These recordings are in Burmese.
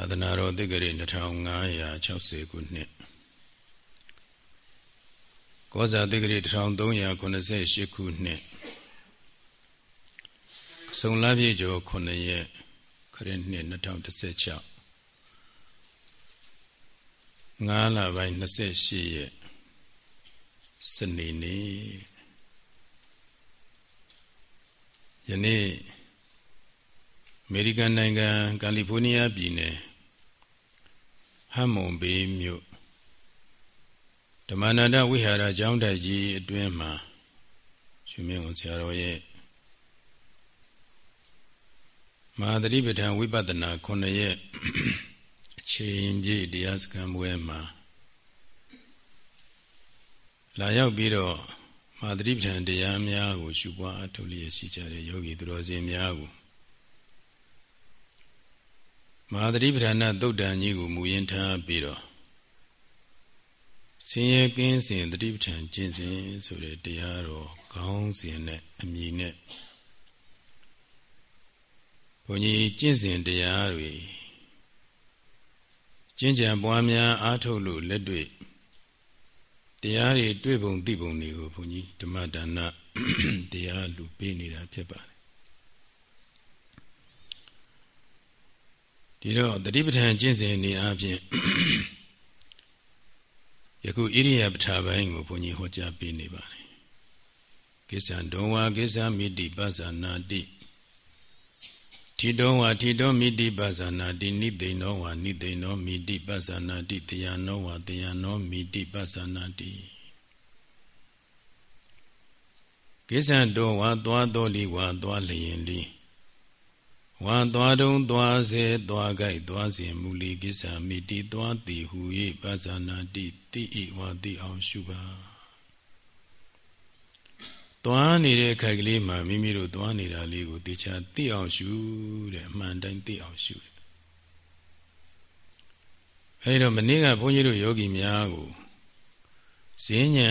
သာသနာတော်တက္ကရာ2560ခုနှစ်ကောဇာတက္ကရာ1388ခုနှစ်ဆုံလပြည့်ကျော်9ရက်ခရစ်နှစ်2016 9လပိုင်း28ရက်စနေနေ့ယနေ့အမေရိကန်နိုင်ငံကယ်လီဖိုးနီးယားပြည်နယ် ဟမ်မွန်ဘေးမြို့ဓမ္မနန္ဒဝိဟာရကျောင်းတိုက်ကြီးအတွင်းမှာရှင်မင်းဝန်ဆရာတော်ရဲ့မဟာသတိပဋ္ဌာန်ဝိပဿနာ9ရက်အချိန်ပြည့်တရားစခန်းပွဲမှာလာရောက်ပြီးတော့မဟာသတိပဋ္ဌာန်တရားများကိုရှုပွားအထုတ်လျက်ရှိကြတဲ့ယောဂီသူတော်စင်များကို မဟာသတိပဋ္ဌာန်သုတ်တန်ကြီးကိုမူရင်းထားပြီးတော့ဆင်းရဲကင်းစဉ်သတိပဋ္ဌာန်ကျင့်စဉ်ဆိုတဲ့တရားတော်ခေါင်းစဉ်နဲ့အမည်နဲ့ဘုန်းကြီးကျင့်စဉ်တရားတွေကျင့်ကြံပွားများအားထုတ်လို့လက်တွေ့တရားတွေတွေ့ပုံသိပုံတွေကိုဘုန်းကြီးဓမ္မဒါနတရားလူပေးနေတာဖြစ်ပါတယ် ဒီတော့တတိပဋ္ဌာန်ကျင့်စဉ်နေအပြင်ယခုဣရိယာပဋ္ဌာပိုင်းကိုဘုန်းကြီးဟောကြားပေးနေပါတယ်ကိစ္ဆံဒုံဝါကိစ္ဆာမိတိပဇာနာတိထိတုံးဝါထိတုံးမိတိပဇာနာတိနိသိဏောဝါနိသိဏောမိတိပဇာနာတိတယနောဝါတယနောမိတိပဇာနာတိကိစ္ဆံတုံးဝါသွားတော်လီဝါသွားလျင်လီ ဝါသွားတုံးသွားစေသွားကြိုက်သွားစဉ်မူလီကိစ္ဆာမိတိသွားတိဟူ၍ပဇာနာတိတိဤဝါတိအောင်ရှုပါသွားနေတဲ့ခိုက်ကလေးမှာမိမိတို့သွားနေတာလေးကိုတေချာသိအောင်ရှုတဲ့အမှန်တိုင်းသိအောင်ရှုတယ်အဲဒီတော့မနေ့ကဘုန်းကြီးတို့ယောဂီများကိုဈဉ္ဉံ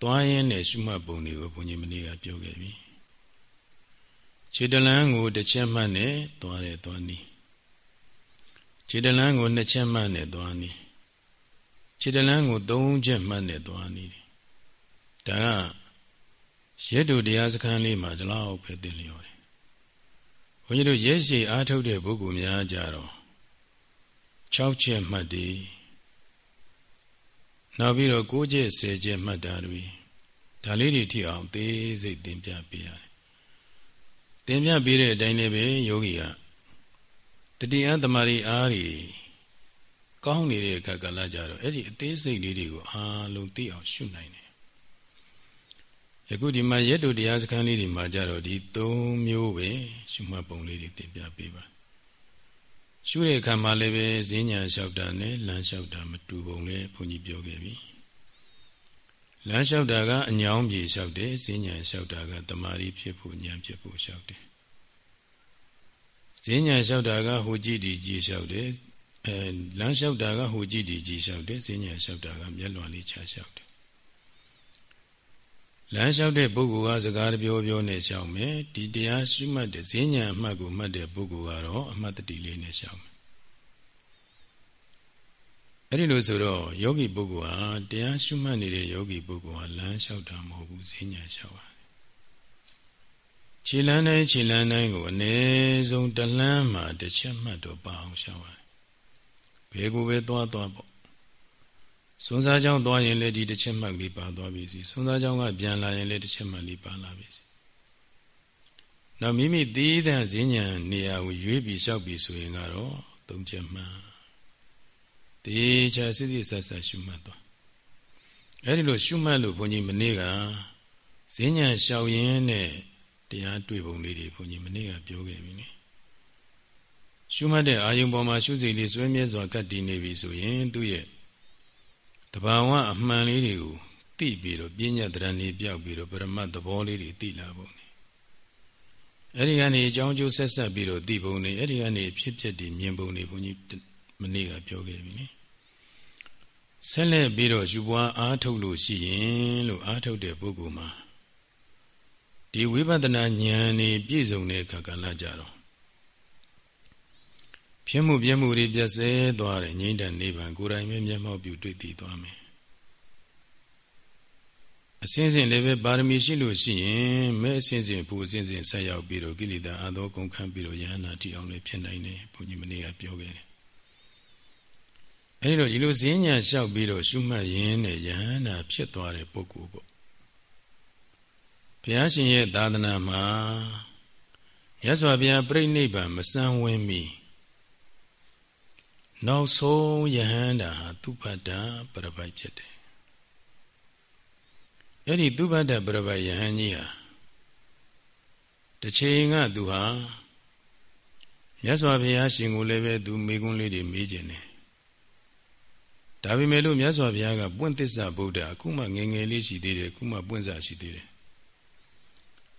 သွားရင်းနဲ့ရှုမှတ်ပုံတွေကိုဘုန်းကြီးမနေ့ကပြောခဲ့ပြီ ခြေတလန်းကိုတစ်ချက်မှတ်နဲ့သွားတယ်သွားနီးခြေတလန်းကိုနှစ်ချက်မှတ်နဲ့သွားနီးခြေတလန်းကိုသုံးချက်မှတ်နဲ့သွားနီးဒါကရက်တို့တရားစခန်းလေးမှာဒီလောက်ပဲသိလျော်တယ်ဘုန်းကြီးတို့ရက်ရှိအားထုတ်တဲ့ပုဂ္ဂိုလ်များကြတော့6ချက်မှတ်တယ်နောက်ပြီးတော့9ချက်10ချက်မှတ်တာတွေဒါလေးတွေထိအောင်သေးစိတ်သင်ပြပေးရတယ် သင်ပြပေးတဲ့အတိုင်းလည်းပဲယောဂီကတတိယသမารီအားတွေကောင်းနေတဲ့အခါကလည်းကြတော့အဲ့ဒီအသေးစိတ်လေးတွေကိုအားလုံးသိအောင်ရှုနိုင်တယ်ယခုဒီမှာရက်တို့တရားစခန်းလေးတွေမှာကြတော့ဒီ၃မျိုးပဲရှုမှတ်ပုံလေးတွေသင်ပြပေးပါရှုတဲ့အခါမှာလည်းပဲဈဉ္ညာလျှောက်တာနဲ့လမ်းလျှောက်တာမတူပုံလေးဘုန်းကြီးပြောခဲ့ပြီ လမ်းလျှောက်တာကအညောင်းပြေလျှောက်တယ်ဈဉ္ညာလျှောက်တာကတမာရီဖြစ်ဖို့ဉာဏ်ဖြစ်ဖို့လျှောက်တယ်ဈဉ္ညာလျှောက်တာကဟိုကြည့်ဒီကြည့်လျှောက်တယ်အဲလမ်းလျှောက်တာကဟိုကြည့်ဒီကြည့်လျှောက်တယ်ဈဉ္ညာလျှောက်တာကမျက်လွန်လေးချလျှောက်တယ်လမ်းလျှောက်တဲ့ပုဂ္ဂိုလ်ကစကားပြောပြောနဲ့လျှောက်မယ်ဒီတရားရှိမှတ်တဲ့ဈဉ္ညာအမှတ်ကိုမှတ်တဲ့ပုဂ္ဂိုလ်ကတော့အမှတ်တတိလေးနဲ့လျှောက်မယ် အဲ့ဒီလိုဆိုတော့ယောဂီပုဂ္ဂိုလ်ဟာတရားရှုမှတ်နေတဲ့ယောဂီပုဂ္ဂိုလ်ဟာလမ်းလျှောက်တာမဟုတ်ဘူးဈဉ္ညာလျှောက်တာခြေလန်းတိုင်းခြေလန်းတိုင်းကိုအ ਨੇ ဆုံးတလန်းမှာတစ်ချက်မှတ်တော့ပါအောင်ရှောက်ရတယ်ဘယ်ကိုပဲသွားသွားပေါ့စွန်းစားကြောင်းသွားရင်လည်းဒီတစ်ချက်မှတ်လေးပါသွားပြီစီစွန်းစားကြောင်းကပြန်လာရင်လည်းတစ်ချက်မှတ်လေးပါလာပြီစီနောက်မိမိသီးသန့်ဈဉ္ဉံနေရာကိုရွေးပြီးလျှောက်ပြီးဆိုရင်ကတော့သုံးချက်မှတ် တေချာစစ်စစ်ဆက်ဆက်ရှုမှတ်သွားအဲ့ဒီလိုရှုမှတ်လို့ဘုန်းကြီးမနေ့ကဈဉ္ဉံလျှောက်ရင်းနဲ့တရားတွေ့ပုံလေးတွေဘုန်းကြီးမနေ့ကပြောခဲ့ပြီနိရှုမှတ်တဲ့အာယုံပေါ်မှာရှုစိတ်လေးစွဲမြဲစွာကတ်တည်နေပြီဆိုရင်သူ့ရဲ့တဘာဝအမှန်လေးတွေကိုသိပြီးတော့ပြဉ္ညာတရဏီပြောက်ပြီးတော့ပရမတ်သဘောလေးတွေသိလာပုံနေအဲ့ဒီကနေအကြောင်းကျိုးဆက်ဆက်ပြီးတော့သိပုံနေအဲ့ဒီကနေဖြစ်ဖြစ်ဒီမြင်ပုံနေဘုန်းကြီး မနေ့ကပြောခဲ့ပြီနိဆက်လက်ပြီးတော့ယူပွားအားထုတ်လို့ရှိရင်လို့အားထုတ်တဲ့ပုဂ္ဂိုလ်မှာဒီဝိပဿနာဉာဏ်นี่ပြည့်စုံတဲ့အခါကလည်းကြတော့ဖြစ်မှုပြမှုတွေပြည့်စဲသွားတယ်ငြိမ့်တဲ့နိဗ္ဗာန်ကိုယ်တိုင်ပဲမျက်မှောက်ပြုတွေ့သိသွားမယ်အစင်းစင်လည်းပဲပါရမီရှိလို့ရှိရင်မဲ့အစင်းစင်ဘူးအစင်းစင်ဆက်ရောက်ပြီးတော့ကိလေသာအသောကုန်ခန်းပြီးတော့ယဟနာတိအောင်လည်းဖြစ်နိုင်တယ်ဘုန်းကြီးမနေ့ကပြောခဲ့တယ် အဲဒီတော့ဒီလိုဈဉ္ညာလျှောက်ပြီးတော့ရှုမှတ်ရင်းနဲ့ယဟနာဖြစ်သွားတဲ့ပုဂ္ဂိုလ်ပေါ့ဘုရားရှင်ရဲ့သာသနာမှာရသော်ဘုရားပြိဋိဘံမစမ်းဝင်းမီနောက်ဆုံးယဟန္တာဟာသူပတ္တပရပိုက်ဖြစ်တယ်အဲ့ဒီသူပတ္တပရပိုက်ယဟန်ကြီးဟာတစ်ချိန်ကသူဟာမြတ်စွာဘုရားရှင်ကိုလည်းပဲသူမိကွန်းလေးတွေမေးခြင်းတယ် ဒါပေမဲ့လို့မြတ်စွာဘုရားကပွင့်သစ္စာဗုဒ္ဓအခုမှငယ်ငယ်လေးရှိသေးတယ်အခုမှပွင့်စာရှိသေးတယ်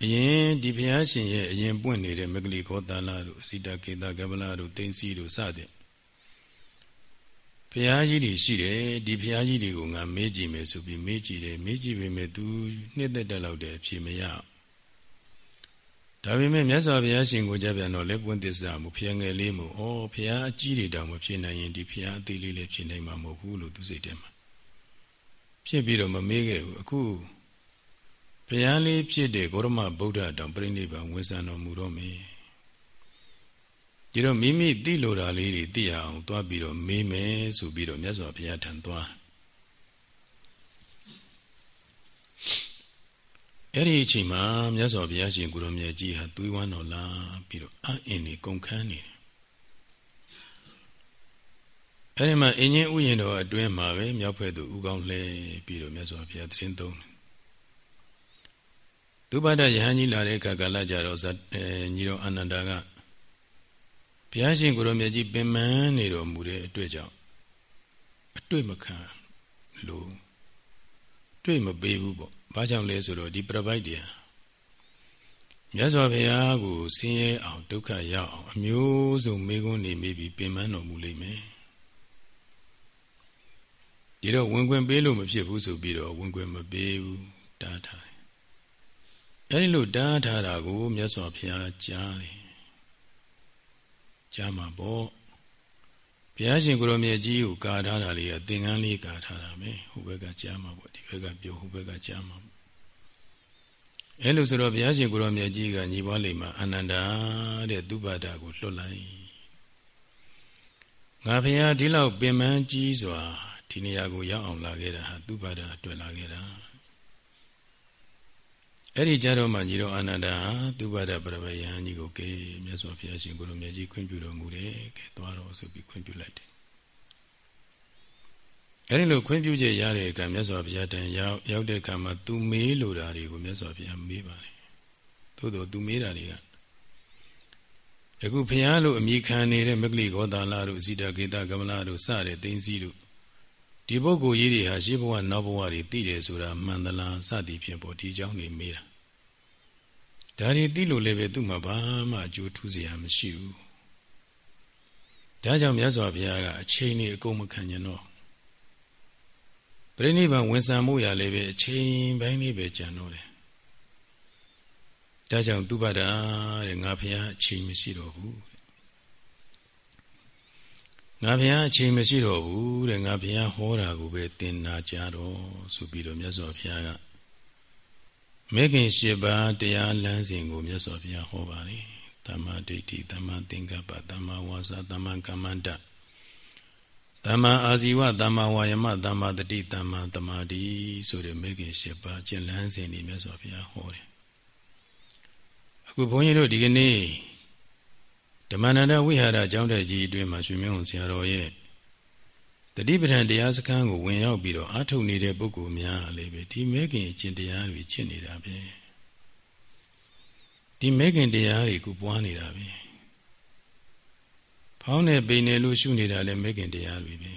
အရင်ဒီဘုရားရှင်ရဲ့အရင်ပွင့်နေတဲ့မဂလိခောတာလာတို့စိတကေတကပလာတို့တိန်စီတို့စတဲ့ဘုရားကြီးတွေရှိတယ်ဒီဘုရားကြီးတွေကိုငါမေးကြည့်မယ်ဆိုပြီးမေးကြည့်တယ်မေးကြည့်ပေမဲ့ तू နှစ်သက်တက်လောက်တဲ့အဖြေမရ ဒါပေမဲ့မြတ်စွာဘုရားရှင်ကိုကြပြန်တော့လက်ပွင့်သစ္စာမူဖျငယ်လေးမူဩဘုရားအကြီးတွေတောင်မဖြစ်နိုင်ရင်ဒီဘုရားအသေးလေးလည်းဖြစ်နိုင်မှာမဟုတ်ဘူးလို့သူစိတ်ထဲမှာဖြစ်ပြီးတော့မမေးခဲ့ဘူးအခုဘုရားလေးဖြစ်တဲ့ဂေါရမဗုဒ္ဓတောင်ပြိဋိဘံဝင်ဆံတော်မူတော့မယ်ဒီတော့မိမိသိလိုတာလေးတွေသိရအောင်သွားပြီးတော့မေးမယ်ဆိုပြီးတော့မြတ်စွာဘုရားထံသွား အဲ့ဒီအချိန်မှာမြတ်စွာဘုရားရှင်ကိုရောမြတ်ကြီးဟာသွေးဝမ်းတော်လာပြီးတော့အအင်းနေကုန်ခန်းနေတယ်အဲ့ဒီမှာအင်းကြီးဥယျာဉ်တော်အတွင်းမှာပဲမြောက်ဖက်သူဥကောင်းလှဲပြီးတော့မြတ်စွာဘုရားတရင်သုံးတယ်သုဘဒယဟန်ကြီးလာတဲ့အခါကာလကြတော့ညီတော်အာနန္ဒာကဘုရားရှင်ကိုရောမြတ်ကြီးပင်မနေတော်မူတဲ့အတွေ့ကြောင့်အတွေ့မခံလို့တွေ့မပေးဘူးပေါ့ ဘာကြောင့်လဲဆိုတော့ဒီပြပိုက်တရားမြတ်စွာဘုရားကိုဆင်းရဲအောင်ဒုက္ခရောက်အောင်အမျိုးစုံမေခွန်းနေမိပြီးပင်ပန်းတော်မူလိမ့်မယ်ဒီတော့ဝင်ခွင့်ပေးလို့မဖြစ်ဘူးဆိုပြီးတော့ဝင်ခွင့်မပေးဘူးတားထားတယ်အဲဒီလိုတားထားတာကိုမြတ်စွာဘုရားကြားတယ်ကြားမှာပေါ့ဘုရားရှင်ကိုရောမြတ်ကြီးကိုကာထားတာလေးကသင်္ကန်းလေးကာထားတာပဲဟိုဘက်ကကြားမှာပေါ့ဒီ ဘက်ကပြောဟိုဘက်ကကြားမှာအဲလိုဆိုတော့ဘုရားရှင်ကိုရောမြတ်ကြီးကညီပွားလိမ့်မှာအနန္တာတဲ့သူပါဒကိုလွတ်လိုက်ငါဘုရားဒီလောက်ပင်ပန်းကြီးစွာဒီနေရာကိုရောက်အောင်လာခဲ့တာဟာသူပါဒအတွက်လာခဲ့တာအဲ့ဒီကြတော့မှညီတော်အာနန္ဒာသူပါဒပရမယဟန်ကြီးကိုကဲမြတ်စွာဘုရားရှင်ကိုရောမြတ်ကြီးခွင့်ပြုတော်မူတယ်ကဲသွားတော့ဆိုပြီးခွင့်ပြုလိုက်တယ် အဲ့ဒီလိုခွင့်ပြုချက်ရတဲ့အခါမြတ်စွာဘုရားတန်ရောက်ရောက်တဲ့အခါမှာသူမေးလိုတာတွေကိုမြတ်စွာဘုရားမေးပါတယ်သို့တော့သူမေးတာတွေကအခုဘုရားလို့အမိခံနေတဲ့မဂလိဂောတာလာတို့ဇိတကေတကမလာတို့စတဲ့သိင်းစီတို့ဒီပုဂ္ဂိုလ်ကြီးတွေဟာရှေးဘဝနောက်ဘဝတွေသိတယ်ဆိုတာမှန်သလားစသည်ဖြင့်ပေါ့ဒီအကြောင်းတွေမေးတာဒါတွေသိလို့လည်းပဲသူ့မှာဘာမှအကျိုးထူးစရာမရှိဘူးဒါကြောင့်မြတ်စွာဘုရားကအချိန်ကြီးအကုန်မခံကျင်တော့ ပြိဋိဘံဝန်ဆံမှုရလည်းပဲအချိန်ပိုင်းလေးပဲကြံတော့တယ်ဒါကြောင့်သူပါတာတဲ့ငါဘုရားအချိန်မရှိတော့ဘူးငါဘုရားအချိန်မရှိတော့ဘူးတဲ့ငါဘုရားဟောတာကိုပဲသင်နာကြတော့ဆိုပြီးတော့မြတ်စွာဘုရားကမေခင်၈ပါးတရားလမ်းစဉ်ကိုမြတ်စွာဘုရားဟောပါတယ်တမ္မာဒိဋ္ဌိတမ္မာသင်္ကပ္ပတမ္မာဝါစာတမ္မာကမ္မန္တ တမ္မာအာဇီဝတမ္မာဝါယမတမ္မာတတိတမ္မာတမာတိဆိုတဲ့မေခင်၈ပါးကျင့်လန်းစဉ်นี่မြတ်စွာဘုရားဟောတယ်အခုဘုန်းကြီးတို့ဒီကနေ့ဓမ္မန္တဝိဟာရကျောင်းတဲ့ကြီးအတွင်းမှာရွှေမြုံဆရာတော်ရဲ့တတိပဋ္ဌာန်တရားစခန်းကိုဝင်ရောက်ပြီးတော့အာထုတ်နေတဲ့ပုဂ္ဂိုလ်များလည်းပဲဒီမဲခင်အကျင့်တရားတွေကျင့်နေတာပဲဒီမဲခင်တရားတွေကိုပွားနေတာပဲ ဖောင်းနေပိန်နေလို့ရှုနေတာလည်းမဲခင်တရားတွေပဲ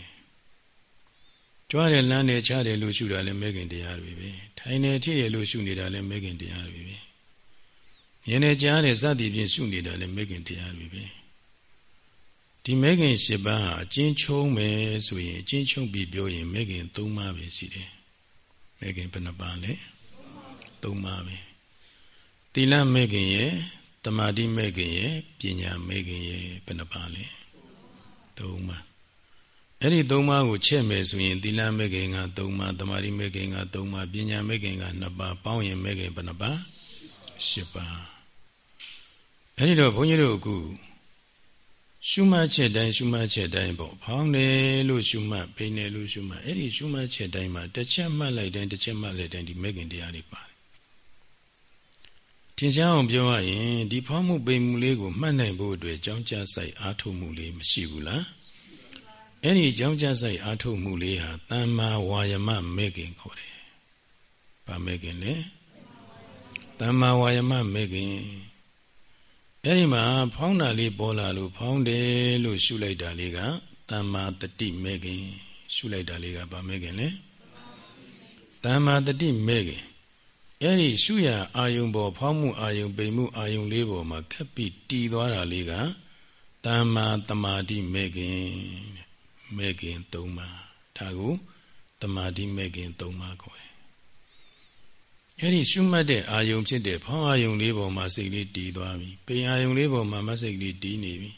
ကြွားတယ်လမ်းတယ်ချတယ်လို့ရှုတာလည်းမဲခင်တရားတွေပဲထိုင်နေထိရလို့ရှုနေတာလည်းမဲခင်တရားတွေပဲမြင်နေကြားတယ်စသည်ဖြင့်ရှုနေတာလည်းမဲခင်တရားတွေပဲဒီမဲခင်၈ပါးဟာအကျဉ်းချုပ်မယ်ဆိုရင်အကျဉ်းချုပ်ပြီးပြောရင်မဲခင်၃ပါးပဲရှိတယ်မဲခင်ဘယ်နှပါးလဲ၃ပါးပဲသီလမဲခင်ရဲ့ တမာတိမဲခင်ရဲ့ပညာမဲခင်ရဲ့ဘယ်နှပါးလဲ၃သုံးပါးအဲ့ဒီသုံးပါးကိုချက်မယ်ဆိုရင်သီလမဲ့ခင်ကသုံးပါးတမာရီမဲ့ခင်ကသုံးပါးပညာမဲ့ခင်ကနှစ်ပါးပေါင်းရင်မဲ့ခင်ဘယ်နှပါးရှစ်ပါးအဲ့ဒီတော့ဘုန်းကြီးတို့အခုရှုမှတ်ချက်တိုင်းရှုမှတ်ချက်တိုင်းပေါ့ဖောင်းတယ်လို့ရှုမှတ်ပိန်တယ်လို့ရှုမှတ်အဲ့ဒီရှုမှတ်ချက်တိုင်းမှာတစ်ချက်မှတ်လိုက်တိုင်းတစ်ချက်မှတ်လိုက်တိုင်းဒီမဲ့ခင်တရားတွေပါတယ် ထင်ရှားအောင်ပြောရရင်ဒီဖောင်းမှုပိန်မှုလေးကိုမှတ်နိုင်ဖို့အတွက်ကြောင်းကြဆိုင်အားထုတ်မှုလေးမရှိဘူးလားအဲ့ဒီကြောင်းကြဆိုင်အားထုတ်မှုလေးဟာတမ္မာဝါယမမဲ့ခင်ခေါ်တယ်။ဗာမဲ့ခင်လေတမ္မာဝါယမမဲ့ခင်အဲ့ဒီမှာ ဖောင်းတာလေးပေါ်လာလို့ဖောင်းတယ်လို့ရှုလိုက်တာလေးကတမ္မာတတိမဲ့ခင်ရှုလိုက်တာလေးကဗာမဲ့ခင်လေတမ္မာတတိမဲ့ခင် အဲ့ဒီရှုရအာယုံပေါ်ဖောင်းမှုအာယုံပိန်မှုအာယုံလေးပေါ်မှာခက်ပြီးတီးသွားတာလေးကတမ္မာတမာတိမဲ့ခင်မဲ့ခင်၃ပါးဒါကိုတမာတိမဲ့ခင်၃ပါးခေါ်တယ်အဲ့ဒီရှုမှတ်တဲ့အာယုံဖြစ်တဲ့ဖောင်းအာယုံလေးပေါ်မှာစိတ်လေးတည်သွားပြီပိန်အာယုံလေးပေါ်မှာမစိတ်လေးတည်နေပြီ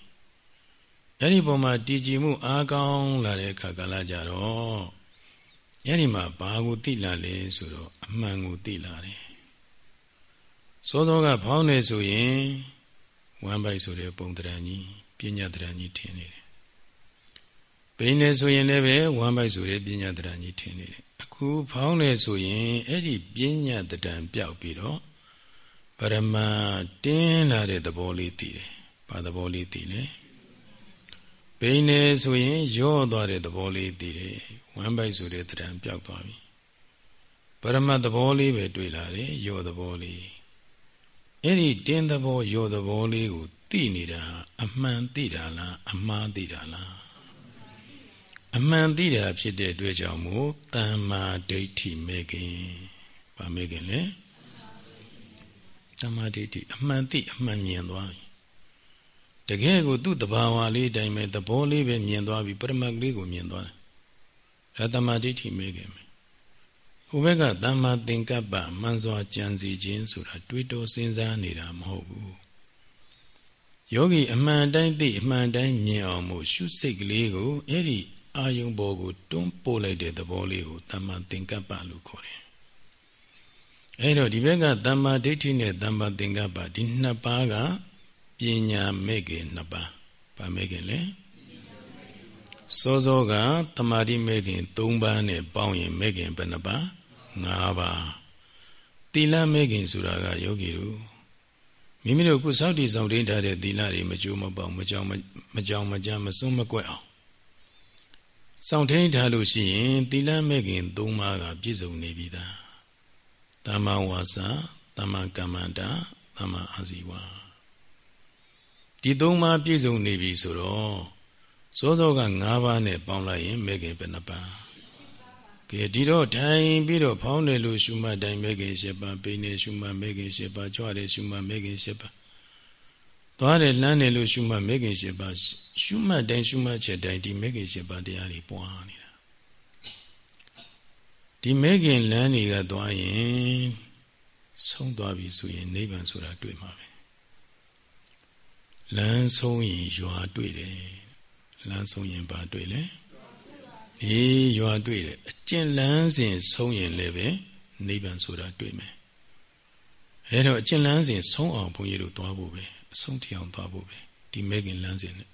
အဲ့ဒီပေါ်မှာတည်ကြည်မှုအားကောင်းလာတဲ့အခါကလာကြတော့ အဲ့ဒီမှာဘာကိုသိလာလဲဆိုတော့အမှန်ကိုသိလာတယ်စောစောကဖောင်းနေဆိုရင်ဝမ်းပိုက်ဆိုတဲ့ပုံတရံကြီးပညာတရံကြီးထင်နေတယ်ပိန်နေဆိုရင်လည်းပဲဝမ်းပိုက်ဆိုတဲ့ပညာတရံကြီးထင်နေတယ်အခုဖောင်းနေဆိုရင်အဲ့ဒီပညာတရံပျောက်ပြီးတော့ပရမတင်းလာတဲ့သဘောလေးသိတယ်ဘာသဘောလေးသိလဲပိန်နေဆိုရင်ရော့သွားတဲ့သဘောလေးသိတယ် ဝမ်းပိုက်ဆိုတဲ့တရံပျောက်သွားပြီပရမတ်သဘောလေးပဲတွေ့လာတယ်ရော့သဘောလေးအဲ့ဒီတင်းသဘောရော့သဘောလေးကိုသိနေတာအမှန်သိတာလားအမှားသိတာလားအမှန်သိတာဖြစ်တဲ့အတွက်ကြောင့်မို့တမ္မာဒိဋ္ဌိမဲ့ခင်ဗာမဲ့ခင်လေတမ္မာဒိဋ္ဌိအမှန်သိအမှန်မြင်သွားပြီတကယ်ကိုသူ့တဘာဝလေးအတိုင်းပဲသဘောလေးပဲမြင်သွားပြီပရမတ်လေးကိုမြင်သွားတယ် ဒါတမ္မာဒိဋ္ဌိမဲ့ခင်ဟိုဘက်ကတမ္မာသင်္ကပ္ပမှန်စွာကြံစီခြင်းဆိုတာတွေးတောစဉ်းစားနေတာမဟုတ်ဘူးယောဂီအမှန်တိုင်းသိအမှန်တိုင်းမြင်အောင်မို့ရှုစိတ်ကလေးကိုအဲ့ဒီအာယုံဘောကိုတွန်းပို့လိုက်တဲ့သဘောလေးကိုတမ္မာသင်္ကပ္ပလို့ခေါ်တယ်။အဲတော့ဒီဘက်ကတမ္မာဒိဋ္ဌိနဲ့တမ္မာသင်္ကပ္ပဒီနှစ်ပါးကပညာမဲ့ခင်နှစ်ပါး။ဗာမဲ့ခင်လေ။ စောစောကတမာတိမဲ့ခင်၃ပါးနဲ့ပေါင်းရင်မဲ့ခင်ဘယ်နှပါး၅ပါး။သီလမဲ့ခင်ဆိုတာကယောဂီတို့မိမိတို့ခုစောင့်တည်ဆောင်တင်းထားတဲ့သီလတွေမကြိုးမပေါမကြောင်မကြောင်မကြမစွန့်မကွက်အောင်စောင့်ထိန်ထားလို့ရှိရင်သီလမဲ့ခင်၃ပါးကပြည့်စုံနေပြီသားတမ္မာဝါစာတမ္မာကမ္မန္တာတမ္မာအာဇီဝဒီ၃ပါးပြည့်စုံနေပြီဆိုတော့ စောစောက၅ပါးနဲ့ပေါင်းလိုက်ရင်မဲ့ခင်ဘယ်နှပါးကဲဒီတော့ထိုင်ပြီးတော့ဖောင်းတယ်လို့ရှုမှတ်တိုင်းမဲ့ခင်၈ပါးပိနေရှုမှတ်မဲ့ခင်၈ပါးကြွတယ်ရှုမှတ်မဲ့ခင်၈ပါးသွားတယ်လမ်းတယ်လို့ရှုမှတ်မဲခင်၈ပါးရှုမှတ်တိုင်းရှုမှတ်ချက်တိုင်းဒီမဲခင်၈ပါးတရားတွေပွားနေတာဒီမဲခင်လမ်းတွေကသွားရင်ဆုံးသွားပြီဆိုရင်နိဗ္ဗာန်ဆိုတာတွေ့မှာပဲလမ်းဆုံးရင်ရွာတွေ့တယ် လမ်းဆုံးရင်ဘာတွေ့လဲအေးရွာတွေ့တယ်အကျင့်လမ်းစဉ်ဆုံးရင်လည်းပဲနိဗ္ဗာန်ဆိုတာတွေ့မယ်အဲတော့အကျင့်လမ်းစဉ်ဆုံးအောင်ဘုန်းကြီးတို့သွားဖို့ပဲအဆုံးထိအောင်သွားဖို့ပဲဒီမဲခင်လမ်းစဉ်နဲ့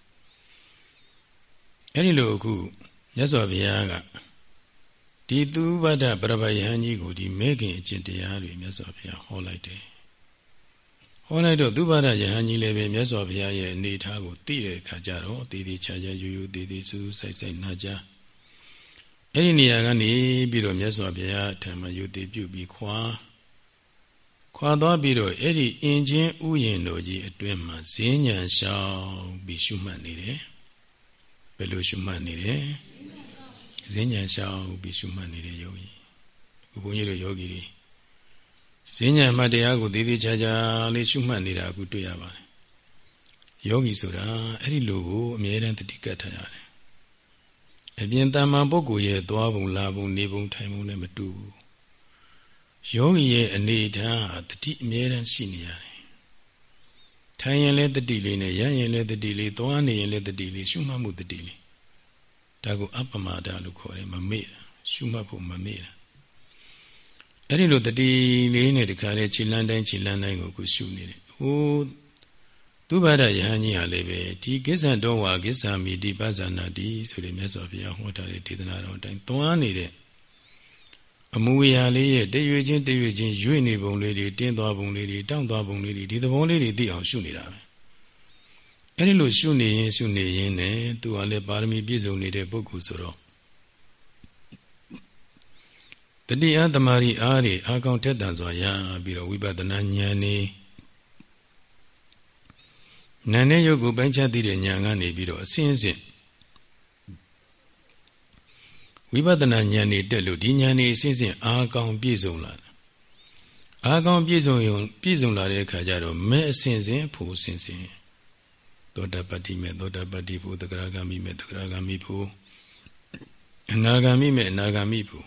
အဲ့ဒီလိုအခုမြတ်စွာဘုရားကဒီသူဘဒ္ဒပရပယဟန်ကြီးကိုဒီမဲခင်အကျင့်တရားတွေမြတ်စွာဘုရားဟောလိုက်တယ် ဟောလိုက်တော့သူဘဒ္ဒယဟန်ကြီးလည်းပဲမြတ်စွာဘုရားရဲ့အနေထားကိုသိတဲ့အခါကျတော့တည်တည်ချာချာယူယူတည်တည်စူးစိုက်စိုက်နာကြအဲ့ဒီနေရာကနေပြီးတော့မြတ်စွာဘုရားထံမှာယူတည်ပြုပြီးခွာခွာသွားပြီးတော့အဲ့ဒီအင်ချင်းဥယျင်တော်ကြီးအတွင်းမှာဈဉ္ဉံရှောင်ပြီးရှုမှတ်နေတယ်ဘယ်လိုရှုမှတ်နေတယ်ဈဉ္ဉံရှောင်ပြီးရှုမှတ်နေတဲ့ယောဂီဥပုံကြီးတို့ယောဂီတွေ ဈဉ္ဉံမှတ်တရားကိုသေးသေးချာချာလေးရှုမှတ်နေတာအခုတွေ့ရပါတယ်ယောဂီဆိုတာအဲ့ဒီလိုကိုအမြဲတမ်းတတိကတ်ထားရတယ်အပြင်တမ္မာပုဂ္ဂိုလ်ရဲ့သွားပုံလာပုံနေပုံထိုင်ပုံနဲ့မတူဘူးယောဂီရဲ့အနေထားဟာတတိအမြဲတမ်းရှိနေရတယ်ထိုင်ရင်လည်းတတိလေးနဲ့ရရင်လည်းတတိလေးသွားနေရင်လည်းတတိလေးရှုမှတ်မှုတတိလေးဒါကိုအပ္ပမဒလို့ခေါ်တယ်မမေ့ရှုမှတ်ဖို့မမေ့တာ အဲ့ဒီလိုတတိလေးနဲ့တခါလေခြေလန်းတိုင်းခြေလန်းတိုင်းကိုကိုရှုနေတယ်ဟိုသူဗဒယဟန်ကြီးဟာလည်းပဲဒီကိစ္ဆံတော်ဝါကိစ္ဆာမိတိပဇာနာတိဆိုတဲ့မြတ်စွာဘုရားဟောထားတဲ့ဒေသနာတော်အတိုင်းသွားနေတဲ့အမူအရာလေးရဲ့တရွေချင်းတရွေချင်းရွေ့နေပုံလေးတွေတင်းသွားပုံလေးတွေတောင့်သွားပုံလေးတွေဒီသဘောလေးတွေသိအောင်ရှုနေတာပဲအဲ့ဒီလိုရှုနေရင်ရှုနေရင်နဲ့သူကလည်းပါရမီပြည့်စုံနေတဲ့ပုဂ္ဂိုလ်ဆိုတော့ တတိယသမารီအားတွေအာကောင်တက်တန်စွာရပြီးတော့ဝိပဿနာဉာဏ်နေနာနဲ့ယုတ်ကိုပိုင်းခြားသိတဲ့ဉာဏ်ကနေပြီးတော့အစဉ်အစဉ်ဝိပဿနာဉာဏ်နေတက်လို့ဒီဉာဏ်နေအစဉ်အစဉ်အာကောင်ပြည့်စုံလာအာကောင်ပြည့်စုံရုံပြည့်စုံလာတဲ့အခါကျတော့မဲအစဉ်စဉ်ဖို့အစဉ်စဉ်သောတာပတ္တိမေသောတာပတ္တိဖို့သဂရဂမိမေသဂရဂမိဖို့အနာဂမိမေအနာဂမိဖို့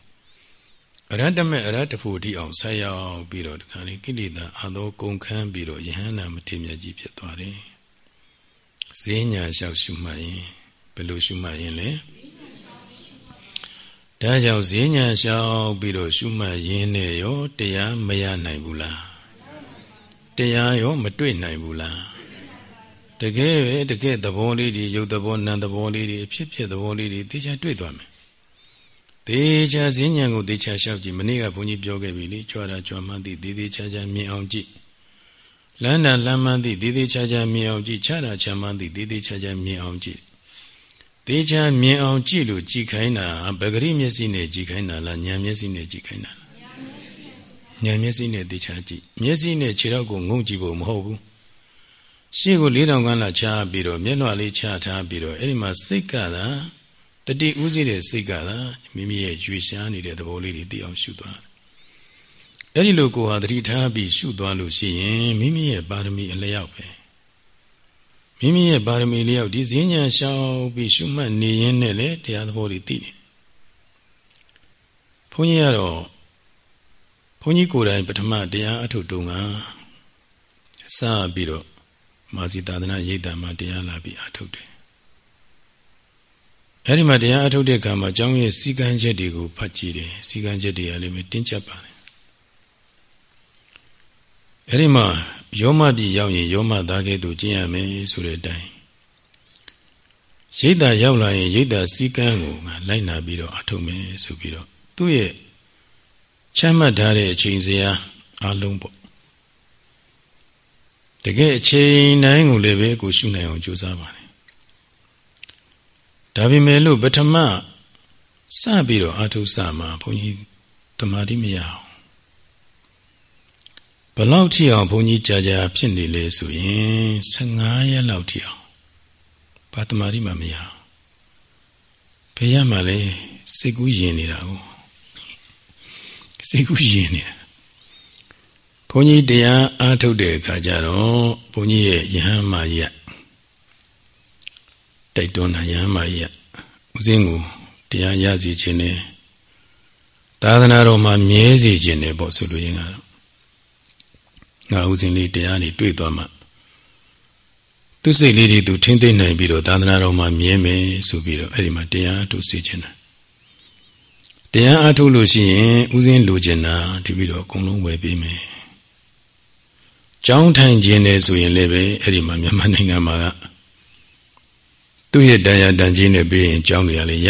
အရတ္တမေအရတ္တဖို့ဒီအောင်ဆက်ရောက်ပြီးတော့ဒီခါလေးကိလေသာအသောကုန်ခန်းပြီးတော့ယဟန္တာမထေမြတ်ကြီးဖြစ်သွားတယ်ဈေးညာလျှောက်ရှုမှတ်ရင်ဘယ်လိုရှုမှတ်ရင်လဲဒါကြောင့်ဈေးညာလျှောက်ပြီးတော့ရှုမှတ်ရင်းနဲ့ရောတရားမရနိုင်ဘူးလားတရားရောမတွေ့နိုင်ဘူးလားတကယ်ပဲတကယ်သဘောလေးတွေရုပ်သဘောနာမ်သဘောလေးတွေအဖြစ်ဖြစ်သဘောလေးတွေသိချာတွေ့သွားမယ် သေချာဈဉ္ဉံကိုသေချာလျှောက်ကြည့်မနေ့ကဘုန်းကြီးပြောခဲ့ပြီလေကြွားတာကြွားမှန်းသိသေသေးချာချာမြင်အောင်ကြည့်လမ်းတာလမ်းမှန်းသိသေးသေးချာချာမြင်အောင်ကြည့်ခြားတာခြားမှန်းသိသေးသေးချာချာမြင်အောင်ကြည့်သေချာမြင်အောင်ကြည့်လို့ကြည်ခိုင်းတာဗဂရိမျက်စိနဲ့ကြည်ခိုင်းတာလားဉာဏ်မျက်စိနဲ့ကြည်ခိုင်းတာဉာဏ်မျက်စိနဲ့သေချာကြည့်မျက်စိနဲ့ခြေထောက်ကိုငုံကြည့်ဖို့မဟုတ်ဘူးရှေ့ကိုလေးတောင်ကန်းလာချပြီးတော့မျက်လွှာလေးချထားပြီးတော့အဲ့ဒီမှာစိတ်ကသာ တတိဥသိတဲ့စိတ်ကသာမိမိရဲ့ရွေရှားနေတဲ့သဘောလေးတွေသိအောင်ရှုသွားအဲ့ဒီလိုကိုဟာတတိထားပြီးရှုသွားလို့ရှိရင်မိမိရဲ့ပါရမီအလျောက်ပဲမိမိရဲ့ပါရမီလျောက်ဒီဈဉ္ညာရှောင်ပြီးရှုမှတ်နေရင်နဲ့လေတရားသဘောတွေသိနေဘုန်းကြီးကတော့ဘုန်းကြီးကိုယ်တိုင်ပထမတရားအထုတ်တုန်းကစပြီးတော့မာစီသာသနာရိပ်တာမှာတရားလာပြီးအထုတ်တယ် အဲ့ဒီမှာတရားအထုတ်တဲ့အခါမှာကျောင်းရဲ့စီကံချက်တွေကိုဖတ်ကြည့်တယ်စီကံချက်တွေကလည်းတင်းကျပ်ပါတယ်အဲ့ဒီမှာယောမပြည်ရောက်ရင်ယောမသားကဲ့သို့ကျင့်ရမယ်ဆိုတဲ့အတိုင်းရိတ်တာရောက်လာရင်ရိတ်တာစီကံကိုငါလိုက်နာပြီးတော့အထုတ်မယ်ဆိုပြီးတော့သူ့ရဲ့ချမ်းမှတ်ထားတဲ့အချိန်စရာအလုံးပေါ့တကယ်အချိန်တိုင်းကိုလည်းပဲကိုရှုနိုင်အောင်ကြိုးစားပါလေ ဒါပေမဲ့လို့ပထမစပြီးတော့အထုစမှာဘုန်းကြီးတမာတိမရအောင်ဘလောက်ထိအောင်ဘုန်းကြီးကြာကြာဖြစ်နေလဲဆိုရင်15ရက်လောက်ထိအောင်ဘာတမာတိမှမရအောင်ဘယ်ရမှာလဲစိတ်ကူးယဉ်နေတာကိုစိတ်ကူးယဉ်နေတာဘုန်းကြီးတရားအားထုတ်တဲ့အခါကျတော့ဘုန်းကြီးရဲ့ယဟန်မာရ တိုက်တွန်းတာယဟန်မာရဦးစင်းကိုတရားရစီခြင်းနဲ့သာသနာတော်မှာမြဲစီခြင်းနဲ့ပေါ့ဆိုလို့ရင်ကတော့ငါဦးစင်းလေးတရားနေတွေ့သွားမှသူစိတ်လေးတွေသူထင်းသိမ့်နိုင်ပြီးတော့သာသနာတော်မှာမြဲမယ်ဆိုပြီးတော့အဲ့ဒီမှာတရားထုတ်စီခြင်းတာတရားအားထုတ်လို့ရှိရင်ဦးစင်းလိုချင်တာဒီပြီးတော့အကုန်လုံးဝယ်ပေးမယ်ကြောင်းထိုင်ခြင်းနဲ့ဆိုရင်လည်းပဲအဲ့ဒီမှာမြန်မာနိုင်ငံမှာက သူ့ရဲ့တရားတန်ကြီးနဲ့ပြီးရင်ကြောင်းတွေကလည်းရ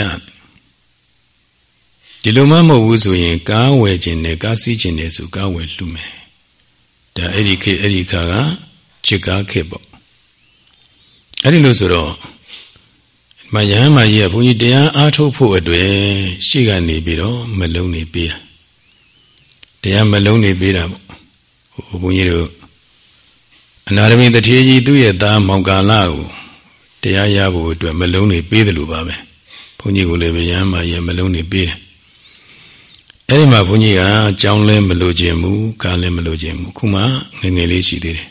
ဒီလိုမှမဟုတ်ဘူးဆိုရင် ကားဝယ်ခြင်းနဲ့ကားစီးခြင်းနဲ့ဆိုကားဝယ်လှူမယ်ဒါအဲ့ဒီခေအဲ့ဒီခါကချစ်ကားခေပေါ့အဲ့ဒီလိုဆိုတော့မယဟန်မကြီးကဘုန်းကြီးတရားအားထုတ်ဖို့အတွက်ရှေ့ကနေပြီးတော့မလုံးနေပေးတာတရားမလုံးနေပေးတာပေါ့ဟိုဘုန်းကြီးတို့အနာရမင်းတထေးကြီးသူ့ရဲ့သားမောင်ကာလကို တရားရဖို့အတွက်မလုံးနေပေးတယ်လို့ပါပဲဘုန်းကြီးကိုလည်းဗျာမရမလုံးနေပေးတယ်အဲ့ဒီမှာဘုန်းကြီးကကြောင်းလဲမလို့ခြင်းမူကားလဲမလို့ခြင်းမူခုမှငငယ်လေးရှိသေးတယ်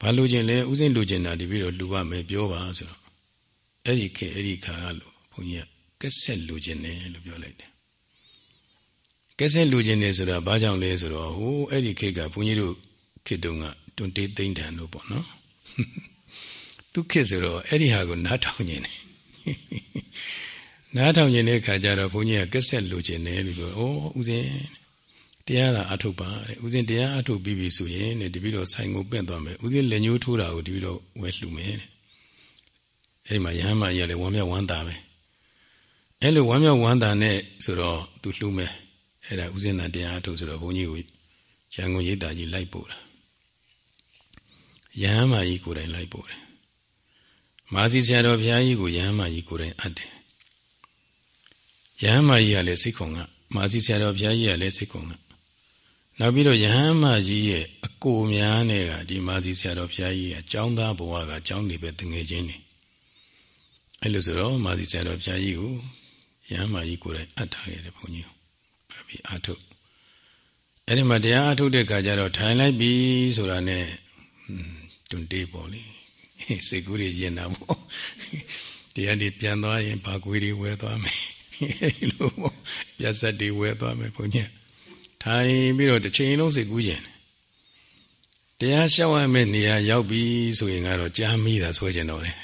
ဘာလို့ခြင်းလဲဥစဉ်လို့ခြင်းတာဒီပြီးတော့လူပါမယ်ပြောပါဆိုတော့အဲ့ဒီခေအဲ့ဒီခါလို့ဘုန်းကြီးကကက်ဆက်လူခြင်းတယ်လို့ပြောလိုက်တယ်ကက်ဆက်လူခြင်းတယ်ဆိုတာဘာကြောင့်လဲဆိုတော့ဟိုအဲ့ဒီခေတ်ကဘုန်းကြီးတို့ခေတုံကတွန်တေးသိမ့်တန်လို့ပေါ့နော် သူခေဆိုတော့အဲ့ဒီဟာကိုနားထောင်နေတယ်နားထောင်နေတဲ့ခါကျတော့ဘုန်းကြီးကကက်ဆက်လိုချင်တယ်လို့ပြောအိုးဦးဇင်းတရားသာအထုတ်ပါတဲ့ဦးဇင်းတရားအထုတ်ပြီးပြီဆိုရင်တဲ့တပည့်တော်ဆိုင်ကိုပင့်သွားမယ်ဦးဇင်းလက်ညှိုးထိုးတာကိုတပည့်တော်ဝဲလှူမယ်တဲ့အဲ့ဒီမှာယဟန်မကြီးကလည်းဝမ်းမြောက်ဝမ်းသာမယ်အဲ့လိုဝမ်းမြောက်ဝမ်းသာနဲ့ဆိုတော့သူလှူမယ်အဲ့ဒါဥစဉ်သာတရားထုတ်ဆိုတော့ဘုန်းကြီးကိုရန်ကုန်ရိပ်သာကြီးလိုက်ပို့တာ ယဟန်မကြီးကိုယ်တိုင်လိုက်ပို့တယ်မာစီဆရာတော်ဘုရားကြီးကိုယဟန်မကြီးကိုယ်တိုင်အပ်တယ်ယဟန်မကြီးကလည်းစိတ်ခုံကမာစီဆရာတော်ဘုရားကြီးကလည်းစိတ်ခုံကနောက်ပြီးတော့ယဟန်မကြီးရဲ့အကိုများနဲ့ကဒီမာစီဆရာတော်ဘုရားကြီးကကျောင်းသားဘဝကကျောင်းနေပဲတငယ်ချင်းနေအဲ့လိုဆိုတော့မာစီဆရာတော်ဘုရားကြီးကိုယဟန်မကြီးကိုယ်တိုင်အပ်ထားခဲ့တယ်ဘုန်းကြီးအပြီးအထုတ်အဲ့ဒီမှာတရားအထုတ်တဲ့ခါကျတော့ထိုင်လိုက်ပြီဆိုတာနဲ့ တွန်တေးပေါ့လေစိတ်ကူးတွေရင်တာပေါ့တရားဒီပြန်သွားရင်ဘာကွေးတွေဝဲသွားမယ်အဲ့လိုပေါ့ပြတ်ဆက်တွေဝဲသွားမယ်ဘုန်းကြီးထိုင်ပြီးတော့တစ်ချိန်လုံးစိတ်ကူးရင်တရားရှောက်ရမယ့်နေရာရောက်ပြီဆိုရင်ကတော့ကြားမိတာဆွဲကျင်တော့တယ်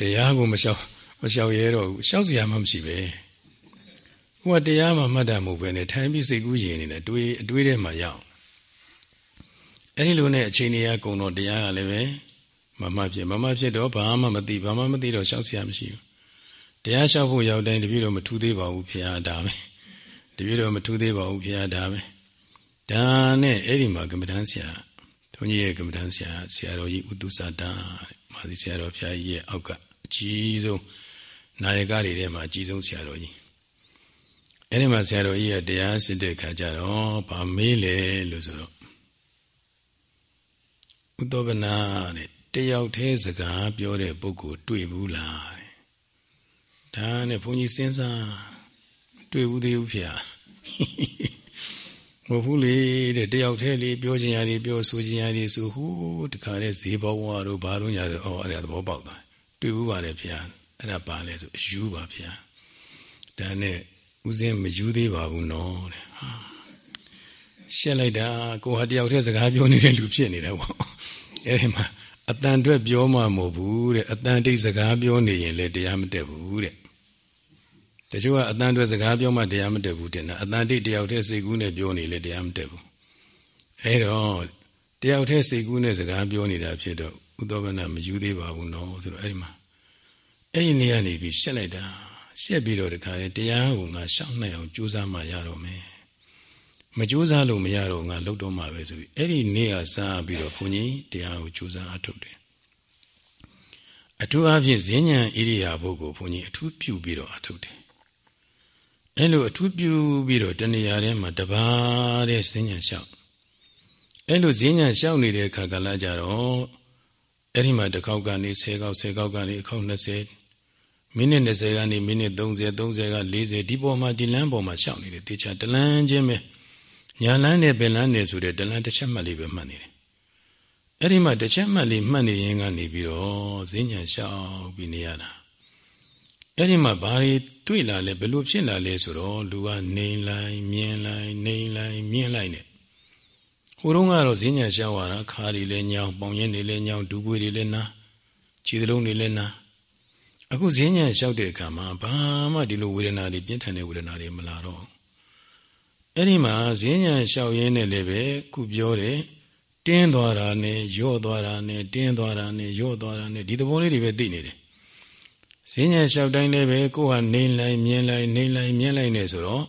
တရားကိုမလျှောက်မလျှောက်ရဲတော့ဘူးလျှောက်စရာမှမရှိပဲဟိုကတရားမှမှတ်တာမဟုတ်ပဲနဲ့ထိုင်ပြီးစိတ်ကူးရင်နေတယ်တွေးအတွေးထဲမှာရောက် အဲ့ဒီလိုနဲ့အချိန်ကြီးကုံတော့တရားကလည်းပဲမမှဖြစ်မမှဖြစ်တော့ဘာမှမသိဘာမှမသိတော့လျှောက်စရာမရှိဘူးတရားလျှောက်ဖို့ရောက်တိုင်းတပြည့်တော့မထူသေးပါဘူးဖရာဒါပဲတပြည့်တော့မထူသေးပါဘူးဖရာဒါပဲဒါနဲ့အဲ့ဒီမှာကမ္မဋ္ဌာန်းဆရာဘုန်းကြီးရဲ့ကမ္မဋ္ဌာန်းဆရာဆရာတော်ကြီးဥတုစာတာမာသီဆရာတော်ဖရာကြီးရဲ့အောက်ကအကြီးဆုံးနာယကတွေထဲမှာအကြီးဆုံးဆရာတော်ကြီးအဲ့ဒီမှာဆရာတော်ကြီးကတရားစစ်တဲ့ခါကျတော့ဗာမေးလေလို့ဆိုတော့ ဥသောကနာတဲ့တယောက်တည်းစကားပြောတဲ့ပုဂ္ဂိုလ်တွေ့ဘူးလားတဲ့ဒါနဲ့ဘုန်းကြီးစဉ်းစားတွေ့ဘူးသေးဘူးဖေ။မဟုတ်ဘူးလေတဲ့တယောက်တည်းလေးပြောချင်ရတယ်ပြောဆိုချင်ရတယ်ဆိုဟိုတခါတဲ့ဈေးဘောဝါတို့ဘာလို့ညာတော့အော်အဲ့ဒါသဘောပေါက်သွားတွေ့ဘူးပါတယ်ဖေ။အဲ့ဒါပါလဲဆိုအယူပါဖေ။ဒါနဲ့ဦးစင်းမယူသေးပါဘူးနော်တဲ့။ဟာ ရှက်လိုက်တာကိုဟာတယောက်တည်းစကားပြောနေတဲ့လူဖြစ်နေတာပေါ့။အဲ့ဒီမှာအတန်အတွက်ပြောမှမဟုတ်ဘူးတဲ့အတန်တိတ်စကားပြောနေရင်လည်းတရားမတက်ဘူးတဲ့တချို့ကအတန်အတွက်စကားပြောမှတရားမတက်ဘူးတင်တာအတန်တိတ်တယောက်တည်းစိတ်ကူးနဲ့ပြောနေလေတရားမတက်ဘူးအဲတော့တယောက်တည်းစိတ်ကူးနဲ့စကားပြောနေတာဖြစ်တော့ဥသောဘနာမယူသေးပါဘူးနော်ဆိုတော့အဲ့ဒီမှာအဲ့ဒီနေရာနေပြီးရှက်လိုက်တာရှက်ပြီးတော့တခါလေတရားကိုငါရှောက်နိုင်အောင်ကြိုးစားမှရတော့မယ် မကြိုးစားလို့မရတော့ငါလှုပ်တော့မှာပဲဆိုပြီးအဲ့ဒီနေ့ကစားပြီးတော့ဘုန်းကြီးတရားကိုကြိုးစားအထုတ်တယ်အထူးအဖြင့်ဈဉ္ဉံဣရိယာပုကိုဘုန်းကြီးအထူးပြုပြီးတော့အထုတ်တယ်အဲ့လိုအထူးပြုပြီးတော့တဏှာထဲမှာတပါးတဲ့ဈဉ္ဉံလျှောက်အဲ့လိုဈဉ္ဉံလျှောက်နေတဲ့အခါကလည်းကြတော့အဲ့ဒီမှာတစ်ခေါက်ကနေ10ခေါက်10ခေါက်ကနေအခါ20မိနစ်20ကနေမိနစ်30 30က40ဒီပေါ်မှာဒီလမ်းပေါ်မှာရှောက်နေတယ်တေချာတလန်းချင်းပဲ ညာလန်းနဲ့ပင်လန်းနဲ့ဆိုတဲ့တလန်းတစ်ချက်မှတ်လေးပဲမှတ်နေတယ်အဲ့ဒီမှာတစ်ချက်မှတ်လေးမှတ်နေရင်ကနေပြီးတော့ဈဉ္ညာလျှောက်ပြီးနေရတာအဲ့ဒီမှာဘာတွေတွေ့လာလဲဘယ်လိုဖြစ်လာလဲဆိုတော့လူကနေလိုက်မြင်လိုက်နေလိုက်မြင်လိုက်နဲ့ဟိုတုန်းကတော့ဈဉ္ညာလျှောက်ရတာခါးတွေလည်းညောင်းပေါင်ရင်တွေလည်းညောင်းဒူးပွေတွေလည်းနာခြေသလုံးတွေလည်းနာအခုဈဉ္ညာလျှောက်တဲ့အခါမှာဘာမှဒီလိုဝေဒနာတွေပြင်းထန်တဲ့ဝေဒနာတွေမလာတော့ အဲ့ဒီမှာဈဉ္ညာလျှောက်ရင်းနဲ့လည်းပဲခုပြောတယ်တင်းသွားတာနဲ့ယော့သွားတာနဲ့တင်းသွားတာနဲ့ယော့သွားတာနဲ့ဒီသဘောလေးတွေပဲသိနေတယ်ဈဉ္ညာလျှောက်တိုင်းလည်းပဲကိုယ်ကနေလိုက်မြင်လိုက်နေလိုက်မြင်လိုက်နေဆိုတော့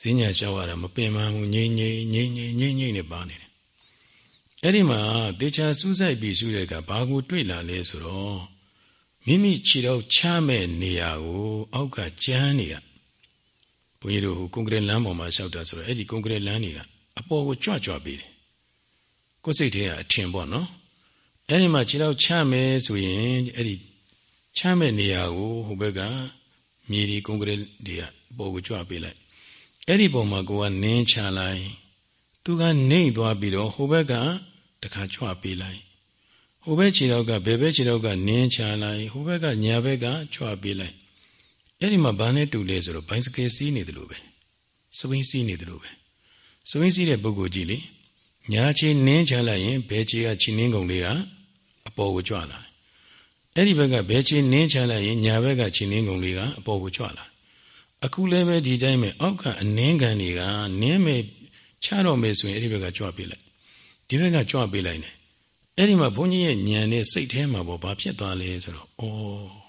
ဈဉ္ညာလျှောက်ရတာမပင်ပန်းဘူးငြိမ့်ငြိမ့်ငြိမ့်ငြိမ့်ငြိမ့်ငြိမ့်နဲ့ပါနေတယ်အဲ့ဒီမှာတေချာစူးစိုက်ပြီးရှုတဲ့အခါဘာကိုတွေ့လာလဲဆိုတော့မိမိခြေတော့ချမဲ့နေရာကို အောက်ကကျန်းနေရ ဘုန်းကြီးတို့ဟိုကွန်ကရစ်လမ်းပေါ်မှာလျှောက်တာဆိုတော့အဲ့ဒီကွန်ကရစ်လမ်းတွေကအပေါ်ကိုကြွကြွပေးတယ်ကိုယ်စိတ်ထဲကအထင်ပေါ့နော်အဲ့ဒီမှာခြေတော့ချမယ်ဆိုရင်အဲ့ဒီချမဲ့နေရာကိုဟိုဘက်ကမြေဒီကွန်ကရစ်တွေကပေါ်ကိုကြွပေးလိုက်အဲ့ဒီပုံမှာကိုကနင်းချလိုက်သူကနှိမ့်သွားပြီးတော့ဟိုဘက်ကတခါကြွပေးလိုက်ဟိုဘက်ခြေတော့ကဘယ်ဘက်ခြေတော့ကနင်းချလိုက်ဟိုဘက်ကညာဘက်ကကြွပေးလိုက် အဲ့ဒီမှာဘာနဲ့တူလဲဆိုတော့ဘိုင်စကယ်စီးနေတယ်လို့ပဲစဝင်းစီးနေတယ်လို့ပဲစဝင်းစီးတဲ့ပုဂ္ဂိုလ်ကြီးလေညာခြေနင်းချလိုက်ရင်ဘယ်ခြေကခြေနင်းကုန်လေးကအပေါ်ကိုကြွလာအဲ့ဒီဘက်ကဘယ်ခြေနင်းချလိုက်ရင်ညာဘက်ကခြေနင်းကုန်လေးကအပေါ်ကိုကြွလာအခုလည်းပဲဒီတိုင်းပဲအောက်ကအနင်းကန်တွေကနင်းမဲ့ချတော့မယ်ဆိုရင်အဲ့ဒီဘက်ကကြွပေးလိုက်ဒီဘက်ကကြွပေးလိုက်တယ်အဲ့ဒီမှာဘုန်းကြီးရဲ့ညံနဲ့စိတ်ထဲမှာပေါ့ဘာဖြစ်သွားလဲဆိုတော့ဩ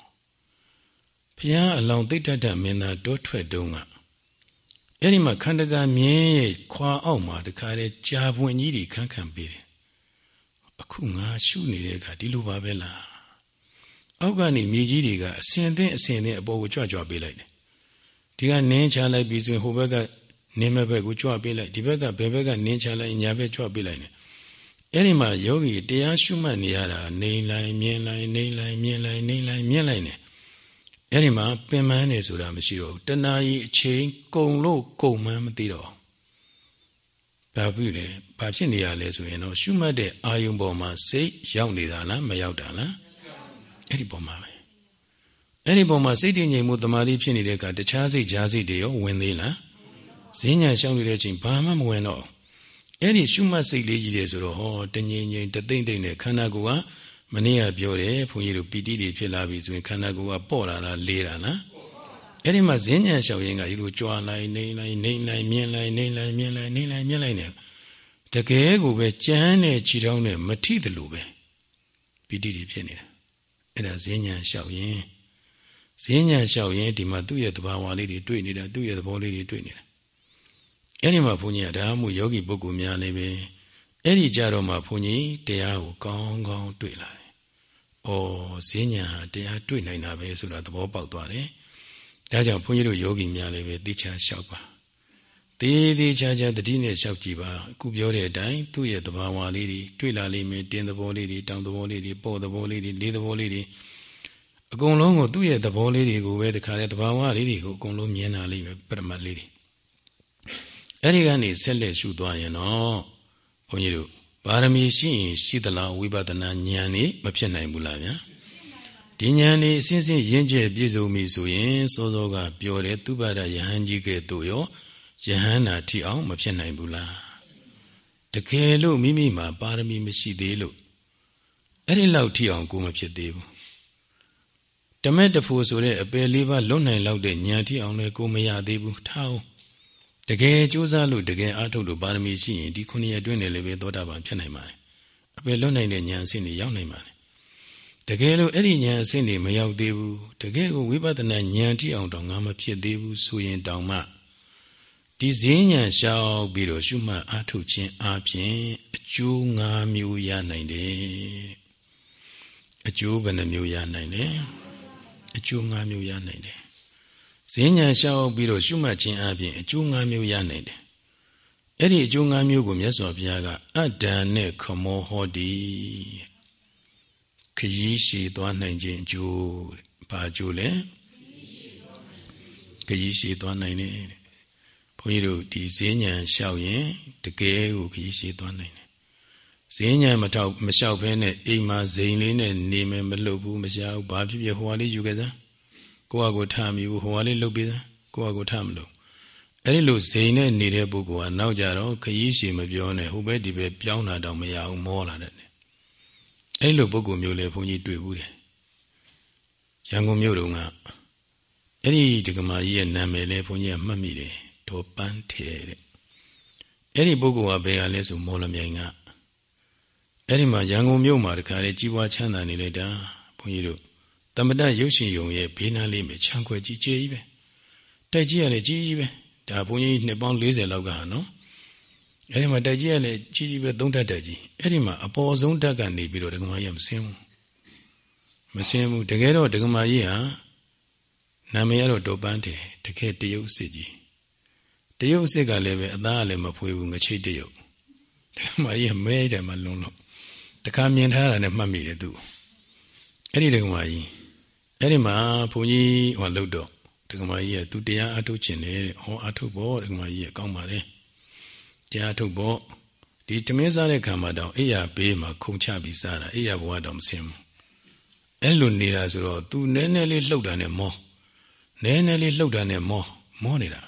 ဘုရားအလောင်းတိတ်တတ်မင်းသားတောထွက်တုံးကအဲ့ဒီမှာခန္ဓကာမြင်းရဲ့ခွာအောက်မှာတခါတည်းကြာပွင့်ကြီးတွေခန်းခန်းပေးတယ်အခုငါရှုနေတဲ့အခါဒီလိုပါပဲလားအောက်ကနေမြေကြီးတွေကအစင်သင်းအစင်သင်းအပေါ်ကိုကြွကြွပေးလိုက်တယ်ဒီကနင်းချလိုက်ပြီးဆိုရင်ဟိုဘက်ကနင်းမဲ့ဘက်ကိုကြွပေးလိုက်ဒီဘက်ကဘယ်ဘက်ကနင်းချလိုက်ညာဘက်ကြွပေးလိုက်တယ်အဲ့ဒီမှာယောဂီတရားရှုမှတ်နေရတာနေလိုက်မြင်လိုက်နေလိုက်မြင်လိုက်နေလိုက်မြင်လိုက်နေ အဲ့ဒီမှာပင်ပန်းနေဆိုတာမရှိတော့ဘူးတဏှာကြီးအချိန်ကုံလို့ကုံမှန်းမသိတော့ဘာဖြစ်လဲဘာဖြစ်နေရလဲဆိုရင်တော့ရှုမှတ်တဲ့အာယုံပေါ်မှာစိတ်ရောက်နေတာလားမရောက်တာလားအဲ့ဒီပေါ်မှာပဲအဲ့ဒီပုံမှာစိတ်တည်ငြိမ်မှုတမာတိဖြစ်နေတဲ့အခါတခြားစိတ်ကြားစိတ်တွေရောဝင်သေးလားဈဉ္ညာရှောင်းနေတဲ့အချိန်ဘာမှမဝင်တော့အဲ့ဒီရှုမှတ်စိတ်လေးကြီးတယ်ဆိုတော့ဟောတငြိမ်ငြိမ်တသိမ့်သိမ့်နဲ့ခန္ဓာကိုယ်က မနေ့ကပြောတယ်ဘုန်းကြီးတို့ပီတိတွေဖြစ်လာပြီဆိုရင်ခန္ဓာကိုယ်ကပေါ့လာတာလေးတာလားအဲ့ဒီမှာဈဉ္ညာရှောင်းရင်ကဒီလိုကြွားလိုက်နေလိုက်နေလိုက်မြင်လိုက်နေလိုက်မြင်လိုက်နေလိုက်မြင်လိုက်နေတကယ်ကိုပဲကြမ်းတဲ့ခြေထောက်နဲ့မထိတယ်လို့ပဲပီတိတွေဖြစ်နေတာအဲ့ဒါဈဉ္ညာရှောက်ရင်ဈဉ္ညာလျှောက်ရင်ဒီမှာသူ့ရဲ့သဘာဝလေးတွေတွေ့နေတာသူ့ရဲ့သဘောလေးတွေတွေ့နေတာအဲ့ဒီမှာဘုန်းကြီးကဒါမှမဟုတ်ယောဂီပုဂ္ဂိုလ်များလည်းပဲအဲ့ဒီကြတော့မှဘုန်းကြီးတရားကိုကောင်းကောင်းတွေ့လာတယ်။ အော်ဈဉ္ညာတရားတွေ့နိုင်တာပဲဆိုတာသဘောပေါက်သွားတယ်။ဒါကြောင့်ဘုန်းကြီးတို့ယောဂီများလည်းပဲသိချာလျှောက်ပါ။သေးသေးချာချာတတိနဲ့လျှောက်ကြည့်ပါ။အခုပြောတဲ့အတိုင်းသူ့ရဲ့သဘာဝလေးတွေတွေ့လာလိမ့်မယ်တင်းသဘောလေးတွေတောင်သဘောလေးတွေပေါ့သဘောလေးတွေလေးသဘောလေးတွေအကုန်လုံးကိုသူ့ရဲ့သဘောလေးတွေကိုပဲတခါလေသဘာဝလေးတွေကိုအကုန်လုံးမြင်လာလိမ့်မယ်ပရမတ်လေးတွေအဲ့ဒီကနေဆက်လက်ရှုသွားရင်တော့ဘုန်းကြီးတို့ ပါရမီရှိရင်ရှိသလားဝိပဿနာဉာဏ်นี่မဖြစ်နိုင်ဘူးလားဗျာဒီဉာဏ်นี่အစဉ်စဉ်ရင့်ကျက်ပြည့်စုံပြီဆိုရင်စောစောကပြောတဲ့သူပါဒယဟန်ကြီးကဲ့သို့ရောယဟန်နာထီအောင်မဖြစ်နိုင်ဘူးလားတကယ်လို့မိမိမှာပါရမီမရှိသေးလို့အဲ့ဒီလောက်ထီအောင်ကိုမဖြစ်သေးဘူးတမက်တဖို့ဆိုတဲ့အပယ်လေးပါလွတ်နိုင်လောက်တဲ့ဉာဏ်ထိအောင်လည်းကိုမရသေးဘူးထားအောင် တကယ်ကြိုးစားလို့တကယ်အားထုတ်လို့ပါရမီရှိရင်ဒီခုနှစ်ရက်အတွင်းနဲ့လည်းပဲသောတာပန်ဖြစ်နိုင်ပါတယ်အပယ်လွတ်နိုင်တဲ့ဉာဏ်အဆင့်တွေရောက်နိုင်ပါတယ်တကယ်လို့အဲ့ဒီဉာဏ်အဆင့်တွေမရောက်သေးဘူးတကယ်ကိုဝိပဿနာဉာဏ်ထိအောင်တော့ငါမဖြစ်သေးဘူးဆိုရင်တောင်မှဒီဈဉ္ဉဏ်ရှောက်ပြီးတော့ရှုမှတ်အားထုတ်ခြင်းအပြင်အကျိုး၅မျိုးရနိုင်တယ်အကျိုးဘယ်နှမျိုးရနိုင်လဲအကျိုး၅မျိုးရနိုင်တယ်။ ဈဉ္ညာရှောက်ပြီးတော့ရှုမှတ်ခြင်းအပြင်အကျိုး၅မျိုးရနိုင်တယ်။အဲ့ဒီအကျိုး၅မျိုးကိုမြတ်စွာဘုရားကအတ္တနဲ့ခမောဟောတိခရီးရှည်သွားနိုင်ခြင်းအကျိုးဘာအကျိုးလဲခရီးရှည်သွားနိုင်တယ်။ဘုန်းကြီးတို့ဒီဈဉ္ညာရှောက်ရင်တကယ်ကိုခရီးရှည်သွားနိုင်တယ်ဈဉ္ညာမထောက်မလျှောက်ဖဲနဲ့အိမ်မှာဇိမ်လေးနဲ့နေမယ်မလှုပ်ဘူးမရှားဘူးဘာဖြစ်ဖြစ်ဟိုဟာလေးယူခဲ့စား ကိုယ့်ဟာကိုထားမိဘူးဟိုဟာလေးလှုပ်ပြီးစားကိုယ့်ဟာကိုထားမလို့အဲ့ဒီလိုဇိမ်နဲ့နေတဲ့ပုဂ္ဂိုလ်ကနောက်ကြတော့ခရီးရှည်မပြောနဲ့ဟိုဘက်ဒီဘက်ပြောင်းတာတော့မရဘူးမောလာတယ်အဲ့လိုပုဂ္ဂိုလ်မျိုးလေဘုန်းကြီးတွေ့ဘူးတယ်ရန်ကုန်မြို့တုန်းကအဲ့ဒီဒကမာကြီးရဲ့နာမည်လဲဘုန်းကြီးကမှတ်မိတယ်ဒေါ်ပန်းထေတဲ့အဲ့ဒီပုဂ္ဂိုလ်ကဘယ်ဟာလဲဆိုမော်လမြိုင်ကအဲ့ဒီမှာရန်ကုန်မြို့မှာတခါလေကြီးပွားချမ်းသာနေလိုက်တာဘုန်းကြီးတို့ တမတရုပ်ရှင်ယုံရဲ့ဘေးနားလေးမှာခြံခွဲကြီးကျေကြီးပဲတိုက်ကြီးရလေကြီးကြီးပဲဒါဘုန်းကြီးနှစ်ပေါင်း40လောက်ကဟာနော်အဲ့ဒီမှာတိုက်ကြီးရလေကြီးကြီးပဲသုံးတက်တက်ကြီးအဲ့ဒီမှာအပေါ်ဆုံးတက်ကနေပြီးတော့ဒကမာကြီးမဆင်းဘူးမဆင်းဘူးတကယ်တော့ဒကမာကြီးဟာနာမည်ကတော့ဒေါ်ပန်းတယ်တကယ်တရုပ်စစ်ကြီးတရုပ်စစ်ကလည်းပဲအသားကလည်းမဖွေးဘူးငချိတ်တရုပ်ဒကမာကြီးကမဲတယ်မလုံးလို့တခါမြင်ထားတာနဲ့မှတ်မိတယ်သူအဲ့ဒီဒကမာကြီး အဲ့ဒီမှာဘုန်းကြီးဟောလှုပ်တော့ဒကမာကြီးကသူတရားအထုတ်ခြင်းလေဟောအထုတ်ဖို့ဒကမာကြီးကကောင်းပါလေတရားအထုတ်ဖို့ဒီတမင်းစားတဲ့ခံမှာတောင်အိယာဘေးမှာခုံချပြီးစားတာအိယာဘဝတောင်မဆင်းဘူးအဲ့လိုနေတာဆိုတော့ तू နည်းနည်းလေးလှုပ်တာနဲ့မောနည်းနည်းလေးလှုပ်တာနဲ့မောမောနေတာ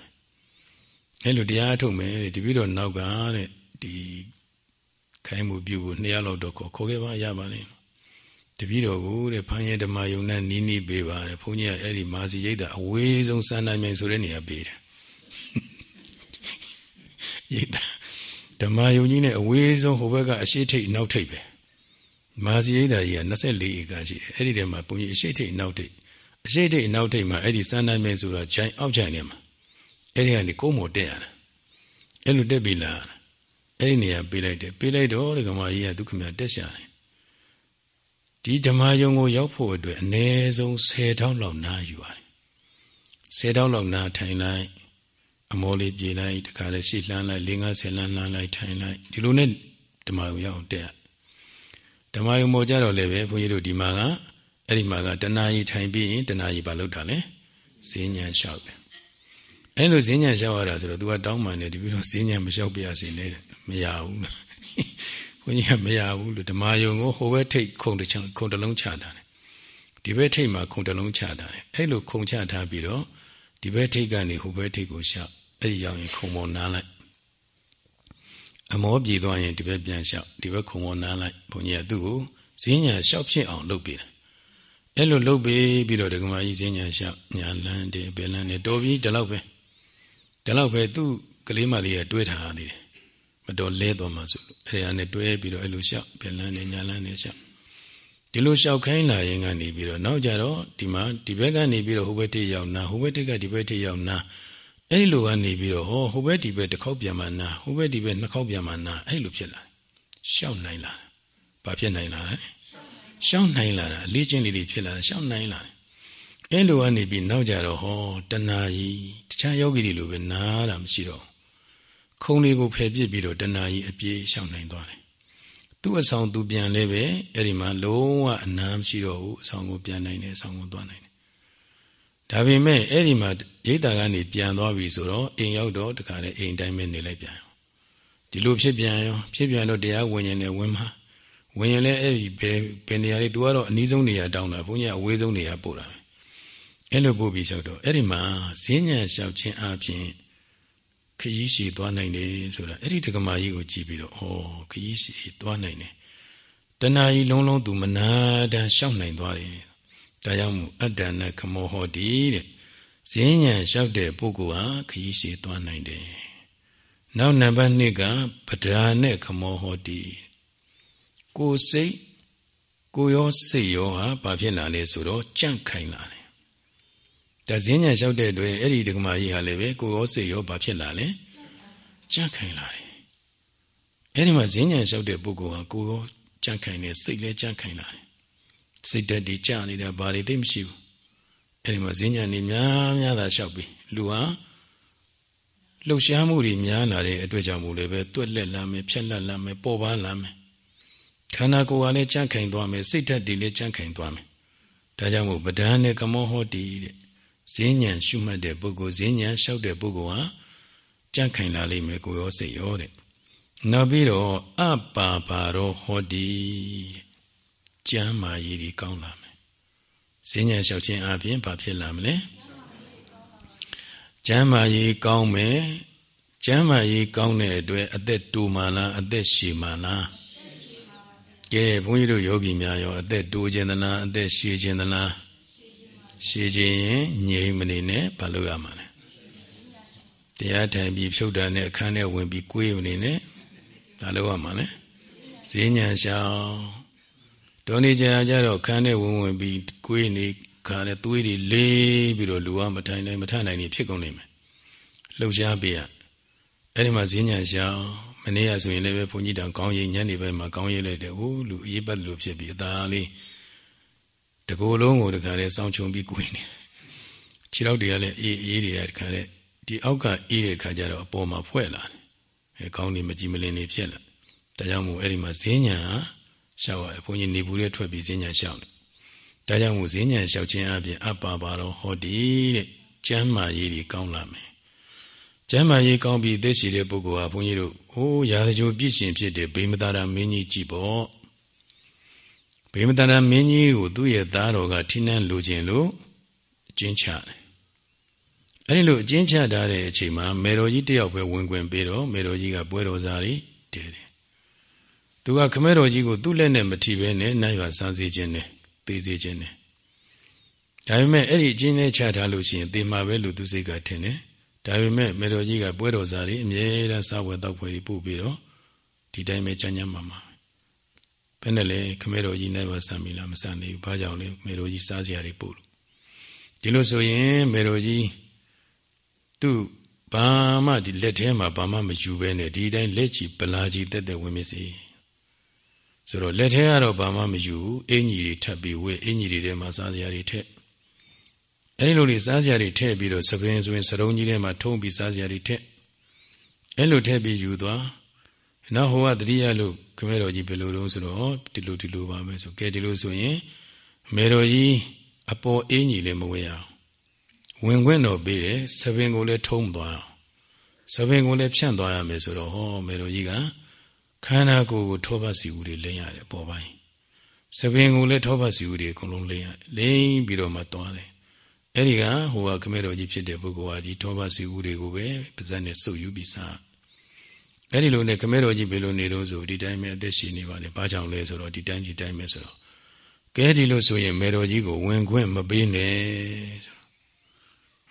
အဲ့လိုတရားအထုတ်မယ်တပြီးတော့နောက်ကတဲ့ဒီခိုင်းမှုပြုဖို့နှစ်ယောက်လောက်တော့ခေါ်ခေါ်ခဲ့ပါရပါလိမ့် တပည့်တော်ကိုတဲ့ဖန်ရဲဓမ္မယုံနဲ့နီးနီးပေးပါတယ်ဘုန်းကြီးကအဲ့ဒီမာစီရိတ်တာအဝေးဆုံးစမ်းနိုင်မြိုင်ဆိုတဲ့နေရာပေးတယ်ရိတ်တာဓမ္မယုံကြီးနဲ့အဝေးဆုံးဟိုဘက်ကအရှိထိတ်နောက်ထိတ်ပဲမာစီရိတ်တာကြီးက24ဧကရှိတယ်အဲ့ဒီထဲမှာဘုန်းကြီးအရှိထိတ်နောက်ထိတ်အရှိထိတ်နောက်ထိတ်မှာအဲ့ဒီစမ်းနိုင်မြိုင်ဆိုတာဂျိုင်အောက်ဂျိုင်ထဲမှာအဲ့ဒီကနေကုန်းမော်တက်ရတာအဲ့လိုတက်ပြီလားအဲ့ဒီနေရာပေးလိုက်တယ်ပေးလိုက်တော့ဒကမာကြီးကဒုက္ခမြတက်ရှာတယ် ဒီဓမ္မယုံကိုရောက်ဖို့အတွက်အ ਨੇ ဆုံး10တောင်းလောက်နားယူရတယ်10တောင်းလောက်နားထိုင်လိုက်အမောလေးပြေးလိုက်တခါလေရှေ့လှမ်းလိုက်၄50လှမ်းလှမ်းလိုက်ထိုင်လိုက်ဒီလိုနဲ့ဓမ္မယုံရောက်တက်ဓမ္မယုံပေါ်ကြတော့လည်းပဲဘုန်းကြီးတို့ဒီမှာကအဲ့ဒီမှာကတဏှာကြီးထိုင်ပြီးရင်တဏှာကြီးဘာလုပ်တာလဲဈဉ္ညာလျှောက်တယ်အဲ့လိုဈဉ္ညာလျှောက်ရတာဆိုတော့ तू ကတောင်းပန်တယ်ဒီပြီးတော့ဈဉ္ညာမလျှောက်ပြရစီနဲ့မရဘူး ဘုန်းကြီးကမရဘူးလို့ဓမ္မယုံကိုဟိုဘက်ထိတ်ခုံတစ်ချောင်းခုံတစ်လုံးချတာတယ်ဒီဘက်ထိတ်မှာခုံတစ်လုံးချတာတယ်အဲ့လိုခုံချထားပြီးတော့ဒီဘက်ထိတ်ကနေဟိုဘက်ထိတ်ကိုလျှောက်အဲ့ဒီရောက်ရင်ခုံပေါ်နားလိုက်အမောပြေသွားရင်ဒီဘက်ပြန်လျှောက်ဒီဘက်ခုံပေါ်နားလိုက်ဘုန်းကြီးကသူ့ကိုဈဉ္ညာလျှောက်ဖြစ်အောင်လုပ်ပေးတယ်အဲ့လိုလုပ်ပေးပြီးတော့ဒကမာကြီးဈဉ္ညာလျှောက်ညာလန်းတယ်ဘယ်လန်းတယ်တော်ပြီးဒီလောက်ပဲဒီလောက်ပဲသူ့ကလေးမလေးကတွေးထားသေးတယ် မတော်လဲတော်မှာဆိုလို့အဲ့ဒါနဲ့တွဲပြီးတော့အဲ့လိုလျှောက်ဘယ်လန်းနဲ့ညာလန်းနဲ့လျှောက်ဒီလိုလျှောက်ခိုင်းလာရင်ကနေပြီးတော့နောက်ကြတော့ဒီမှာဒီဘက်ကနေပြီးတော့ဟိုဘက်ထိရောက်နာဟိုဘက်ထိကဒီဘက်ထိရောက်နာအဲ့ဒီလိုကနေပြီးတော့ဟောဟိုဘက်ဒီဘက်တစ်ခေါက်ပြန်မှနာဟိုဘက်ဒီဘက်နှစ်ခေါက်ပြန်မှနာအဲ့ဒီလိုဖြစ်လာရှောက်နိုင်လာဘာဖြစ်နိုင်လာလဲရှောက်နိုင်လာတာအလေးချင်းလေးတွေဖြစ်လာတာရှောက်နိုင်လာတယ်အဲ့လိုကနေပြီးနောက်ကြတော့ဟောတဏှာကြီးတခြားယောဂီတွေလိုပဲနားတာမရှိတော့ ခုံလေးကိုဖယ်ပစ်ပြီးတော့တဏှာကြီးအပြေးရှောင်နိုင်သွားတယ်သူ့အဆောင်သူပြန်လဲပဲအဲ့ဒီမှာလုံးဝအနာမရှိတော့ဘူးအဆောင်ကိုပြန်နိုင်တယ်အဆောင်ကိုသွားနိုင်တယ်ဒါပေမဲ့အဲ့ဒီမှာရိတ်တာကနေပြန်သွားပြီဆိုတော့အိမ်ရောက်တော့တခါလေအိမ်တိုင်းပဲနေလိုက်ပြန်ရောဒီလိုဖြစ်ပြန်ရောဖြစ်ပြန်တော့တရားဝင်ရင်လည်းဝင်မှာဝင်ရင်လည်းအဲ့ဒီဘယ်ဘယ်နေရာလေး तू ကတော့အနည်းဆုံးနေရာတောင်းတာဘုန်းကြီးကအဝေးဆုံးနေရာပို့တာပဲအဲ့လိုပို့ပြီးလျှောက်တော့အဲ့ဒီမှာဈဉ္ညာလျှောက်ခြင်းအပြင် ခရီးရှည်သွားနိုင်တယ်ဆိုတာအဲ့ဒီတက္ကမကြီးကိုကြည့်ပြီးတော့ဩခရီးရှည်သွားနိုင်တယ်တဏှာကြီးလုံးလုံးသူမနာတန်ရှောက်နိုင်သွားတယ်ဒါကြောင့်မို့အတ္တနဲ့ခမောဟောတိတဲ့ဈဉ္ညာလျှောက်တဲ့ပုဂ္ဂိုလ်ဟာခရီးရှည်သွားနိုင်တယ်နောက်နံပါတ်2ကပဒရာနဲ့ခမောဟောတိကိုစိတ်ကိုရောစိတ်ရောဟာဘာဖြစ်လာလဲဆိုတော့ကြန့်ခိုင်လာတယ် ဒါဈဉ္ညာလျှောက်တဲ့အတွက်အဲ့ဒီဒကမာကြီးဟာလည်းပဲကိုရောစိတ်ရောဘာဖြစ်လာလဲကြန့်ခိုင်လာတယ်အဲ့ဒီမှာဈဉ္ညာလျှောက်တဲ့ပုဂ္ဂိုလ်ဟာကိုရောကြန့်ခိုင်တယ်စိတ်လည်းကြန့်ခိုင်လာတယ်စိတ်တက်ဒီကြနေတာဘာတွေသိမရှိဘူးအဲ့ဒီမှာဈဉ္ညာနေများများသာလျှောက်ပြီးလူဟာလှုပ်ရှားမှုတွေများလာတဲ့အတွက်ကြောင့်မို့လည်းပဲတွက်လက်လာမယ်ဖြက်လက်လာမယ်ပေါ်ပါလာမယ်ခန္ဓာကိုယ်ကလည်းကြန့်ခိုင်သွားမယ်စိတ်ဓာတ်တွေလည်းကြန့်ခိုင်သွားမယ်ဒါကြောင့်မို့ဗဒန်းနဲ့ကမောဟောတိတဲ့ ဈဉ္ဉံရှုမှတ်တဲ့ပုဂ္ဂိုလ်ဈဉ္ဉံလျှောက်တဲ့ပုဂ္ဂိုလ်ဟာကြန့်ခိုင်လာလိမ့်မယ်ကိုရောစိတ်ရောတဲ့နောက်ပြီးတော့အပါပါရောဟောတိကျမ်းမာရည်ဒီကောင်းလာမယ်ဈဉ္ဉံလျှောက်ခြင်းအပြင်ဘာဖြစ်လာမလဲကျမ်းမာရည်ကောင်းမယ်ကျမ်းမာရေးကောင်းတဲ့အတွက်အသက်တူမှလားအသက်ရှည်မှလားကဲဘုန်းကြီးတို့ယောဂီများရောအသက်တိုးခြင်းသလားအသက်ရှည်ခြင်းသလား ရှည်ခြင်းရင်ငြိမ်မနေနဲ့ဘာလို့ရမှာလဲတရားထိုင်ပြီးဖြုတ်တာနဲ့အခန်းထဲဝင်ပြီးကိုယ်မနေနဲ့ဘာလို့ရမှာလဲဈဉ္ညာရှောင်းဒေါနေကြကြတော့ခန်းထဲဝင်ဝင်ပြီးကိုယ်နေခါနဲ့သွေးတွေလေးပြီးတော့လူကမထိုင်နိုင်မထနိုင်နေဖြစ်ကုန်နေမယ်လှုပ်ရှားပေးရအဲ့ဒီမှာဈဉ္ညာရှောင်းမနေ့ကဆိုရင်လည်းပဲဘုန်းကြီးတောင်ကောင်းရင်ညနေပိုင်းမှာကောင်းရေးလိုက်တယ်ဟိုလူအေးပတ်လို့ဖြစ်ပြီးအသာလေး တကိုယ်လုံးကိုတခါလဲစောင်းချုံပြီးကိုင်းနေခြေထောက်တွေကလည်းအေးအေးတွေကတခါလဲဒီအောက်ကအေးတဲ့ခါကျတော့အပေါ်မှာဖွဲ့လာတယ်အဲကောင်းနေမကြည်မလင်နေဖြစ်လာဒါကြောင့်မို့အဲ့ဒီမှာဈဉ္ညာရှောက်ရတယ်ဘုန်းကြီးနေဘူးလေးထွက်ပြီးဈဉ္ညာရှောက်တယ်ဒါကြောင့်မို့ဈဉ္ညာလျှောက်ခြင်းအပြင်အပ္ပါပါတော့ဟောဒီတဲ့ကျမ်းမာရေးတွေကောင်းလာမယ်ကျမ်းမာရေးကောင်းပြီးသိရှိတဲ့ပုဂ္ဂိုလ်ဟာဘုန်းကြီးတို့ဟိုးရာဇဂိုပြည့်ရှင်ဖြစ်တဲ့ဗိမသာရမင်းကြီးကြည့်ပေါ့ ဗိမသာရမင်းကြီးကိုသူ့ရဲ့သားတော်ကထိနှန်းလိုခြင်းလို့အကျဉ်းချတယ်အဲ့ဒီလိုအကျဉ်းချထားတဲ့အချိန်မှာမေတော်ကြီးတယောက်ပဲဝင်ခွင့်ပေးတော့မေတော်ကြီးကပွဲတော်စားတွေတည်တယ်သူကခမဲတော်ကြီးကိုသူ့လက်နဲ့မထိဘဲနဲ့နိုင်ရွာစားစေခြင်းနဲ့သေစေခြင်းနဲ့ဒါပေမဲ့အဲ့ဒီအချင်းနဲ့ချထားလို့ရှိရင်သေမှာပဲလို့သူစိတ်ကထင်တယ်ဒါပေမဲ့မေတော်ကြီးကပွဲတော်စားတွေအမြဲတမ်းစားဝယ်တောက်ဖွယ်ပို့ပြီးတော့ဒီတိုင်းပဲကြမ်းကြမ်းမှာမှာ ဘယ်နဲ့လဲခမဲတော်ကြီးနိုင်ပါစံမီလားမစံသေးဘူးဘာကြောင့်လဲမေတော်ကြီးစားစရာတွေပို့လို့ဒီလိုဆိုရင်မေတော်ကြီးသူ့ဘာမှဒီလက်ထဲမှာဘာမှမယူဘဲနဲ့ဒီတိုင်းလက်ချီပလာကြီးတက်တက်ဝင်မစီဆိုတော့လက်ထဲကတော့ဘာမှမယူဘူးအင်ကြီးတွေထပ်ပြီးဝဲအင်ကြီးတွေထဲမှာစားစရာတွေထက်အဲဒီလိုတွေစားစရာတွေထည့်ပြီးတော့သပင်ဆိုရင်စရုံးကြီးထဲမှာထုံးပြီးစားစရာတွေထည့်အဲလိုထည့်ပြီးယူသွား နောက်ဟိုကတတိယလို့ခမဲတော်ကြီးဘယ်လိုတုံးဆိုတော့ဒီလိုဒီလိုပါမယ်ဆိုကဲဒီလိုဆိုရင်မေတော်ကြီးအပေါ်အင်းကြီးလည်းမဝဲရအောင်ဝင်ခွင့်တော့ပေးတယ်သပင်ကိုလည်းထုံးသွားအောင်သပင်ကိုလည်းဖြန့်သွားရမယ်ဆိုတော့ဟောမေတော်ကြီးကခန္ဓာကိုယ်ကိုထောပတ်စီဦးတွေလိမ့်ရတယ်ပေါ်ပိုင်းသပင်ကိုလည်းထောပတ်စီဦးတွေအကုန်လုံးလိမ့်ရတယ်လိမ့်ပြီးတော့မှသွားတယ်အဲ့ဒီကဟိုကခမဲတော်ကြီးဖြစ်တဲ့ပုဂ္ဂိုလ်ဟာဒီထောပတ်စီဦးတွေကိုပဲပါဇက်နဲ့စုပ်ယူပြီးစား အဲ့ဒီလိုနဲ့ခမဲတော်ကြီးဘယ်လိုနေတော့ဆိုဒီတိုင်းပဲအသက်ရှင်နေပါလေဘာကြောင့်လဲဆိုတော့ဒီတိုင်းဒီတိုင်းပဲဆိုတော့ကဲဒီလိုဆိုရင်မေတော်ကြီးကိုဝင်ခွင့်မပေးနဲ့ဆိုတော့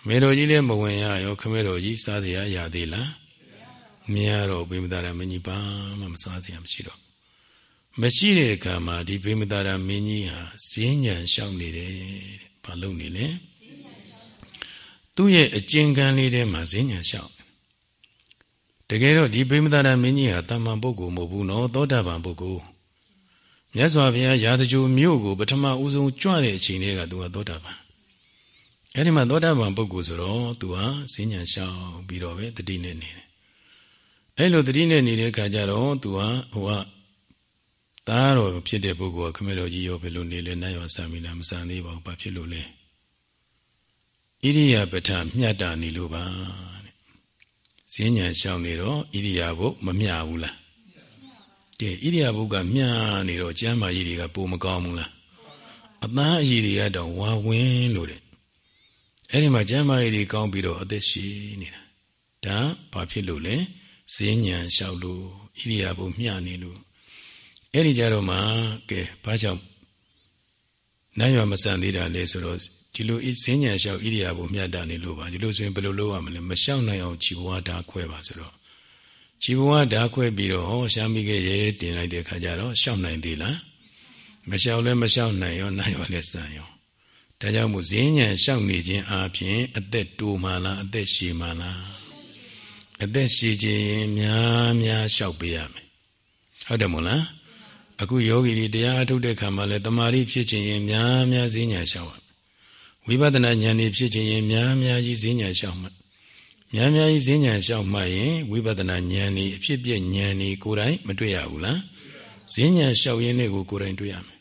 မေတော်ကြီးလည်းမဝင်ရရောခမဲတော်ကြီးစားစရာရသေးလားမရတော့ဘိမသာရမင်းကြီးဘာမှမစားစရာမရှိတော့မရှိတဲ့အခါမှာဒီဘိမသာရမင်းကြီးဟာဈဉ္ဉံရှောက်နေတယ်ဘာလုပ်နေလဲသူ့ရဲ့အကျဉ်းကန်းလေးထဲမှာဈဉ္ဉံလျှောက် တကယ်တော့ဒီဗိမသာရမင်းကြီးဟာတမ္မာပုဂ္ဂိုလ်မဟုတ်ဘူးနော်သောတာပန်ပုဂ္ဂိုလ်မြတ်စွာဘုရားရာဇဂိုမြို့ကိုပထမဦးဆုံးကြွတဲ့အချိန်လေးကသူကသောတာပန်အဲ့ဒီမှာသောတာပန်ပုဂ္ဂိုလ်ဆိုတော့သူဟာဈဉ္ဉံလျှောက်ပြီးတော့ပဲတတိနဲ့နေတယ်အဲ့လိုတတိနဲ့နေတဲ့အခါကျတော့သူဟာဟိုကသားတော်ဖြစ်တဲ့ပုဂ္ဂိုလ်ကခမေတော်ကြီးရောဘယ်လိုနေလဲနိုင်ရောစံမိလားမစံသေးပါဘူးဘာဖြစ်လို့လဲဣရိယာပဋ္ဌမြတ်တာနေလို့ပါတဲ့ ဈဉ္ညာရှောင်းနေတော့ဣရိယာပုမမျှဘူးလားတဲ့ဣရိယာပုကမျှနေတော့ကျမ်းမာရည်တွေကပိုမကောင်းဘူးလားအသားအရည်တွေကတော့ဝါဝင်းလို့တဲ့အဲ့ဒီမှာကျမ်းမာရည်တွေကောင်းပြီးတော့အသက်ရှိနေတာဒါဘာဖြစ်လို့လဲဈဉ္ညာရှောက်လို့ဣရိယာပုမျှနေလို့အဲ့ဒီကြတော့မှကဲဘာကြောင့်နိုင်ရမဆန်သေးတာလဲဆိုတော့ ဒီလိုဈဉ္ညာလျှောက်ဣရိယာပုမြတ်တာနေလို့ပါဒီလိုဆိုရင်ဘယ်လိုလုပ်ရမလဲမလျှောက်နိုင်အောင်ခြေဘဝဓာခွဲပါဆိုတော့ခြေဘဝဓာခွဲပြီးတော့ဟောရှားမိခဲ့ရဲတင်လိုက်တဲ့ခါကျတော့လျှောက်နိုင်သေးလားမလျှောက်လဲမလျှောက်နိုင်ရောနိုင်ရောလဲစံရောဒါကြောင့်မို့ဈဉ္ညာလျှောက်နေခြင်းအပြင်အသက်တိုးမှလားအသက်ရှည်မှလားအသက်ရှည်ခြင်းများများလျှောက်ပေးရမယ်ဟုတ်တယ်မို့လားအခုယောဂီတွေတရားအထုတ်တဲ့ခါမှာလဲတမာရီဖြစ်ခြင်းရင်များများဈဉ္ညာလျှောက် ဝိပဿနာဉာဏ်ဤဖြစ်ခြင်းရင်များများကြီးဈဉ္ညာလျှောက်မှများများကြီးဈဉ္ညာလျှောက်မှရင်ဝိပဿနာဉာဏ်ဤအဖြစ်ပြဉာဏ်ဤကိုယ်တိုင်မတွေ့ရဘူးလားဈဉ္ညာလျှောက်ရင်းတွေကိုကိုယ်တိုင်တွေ့ရမယ်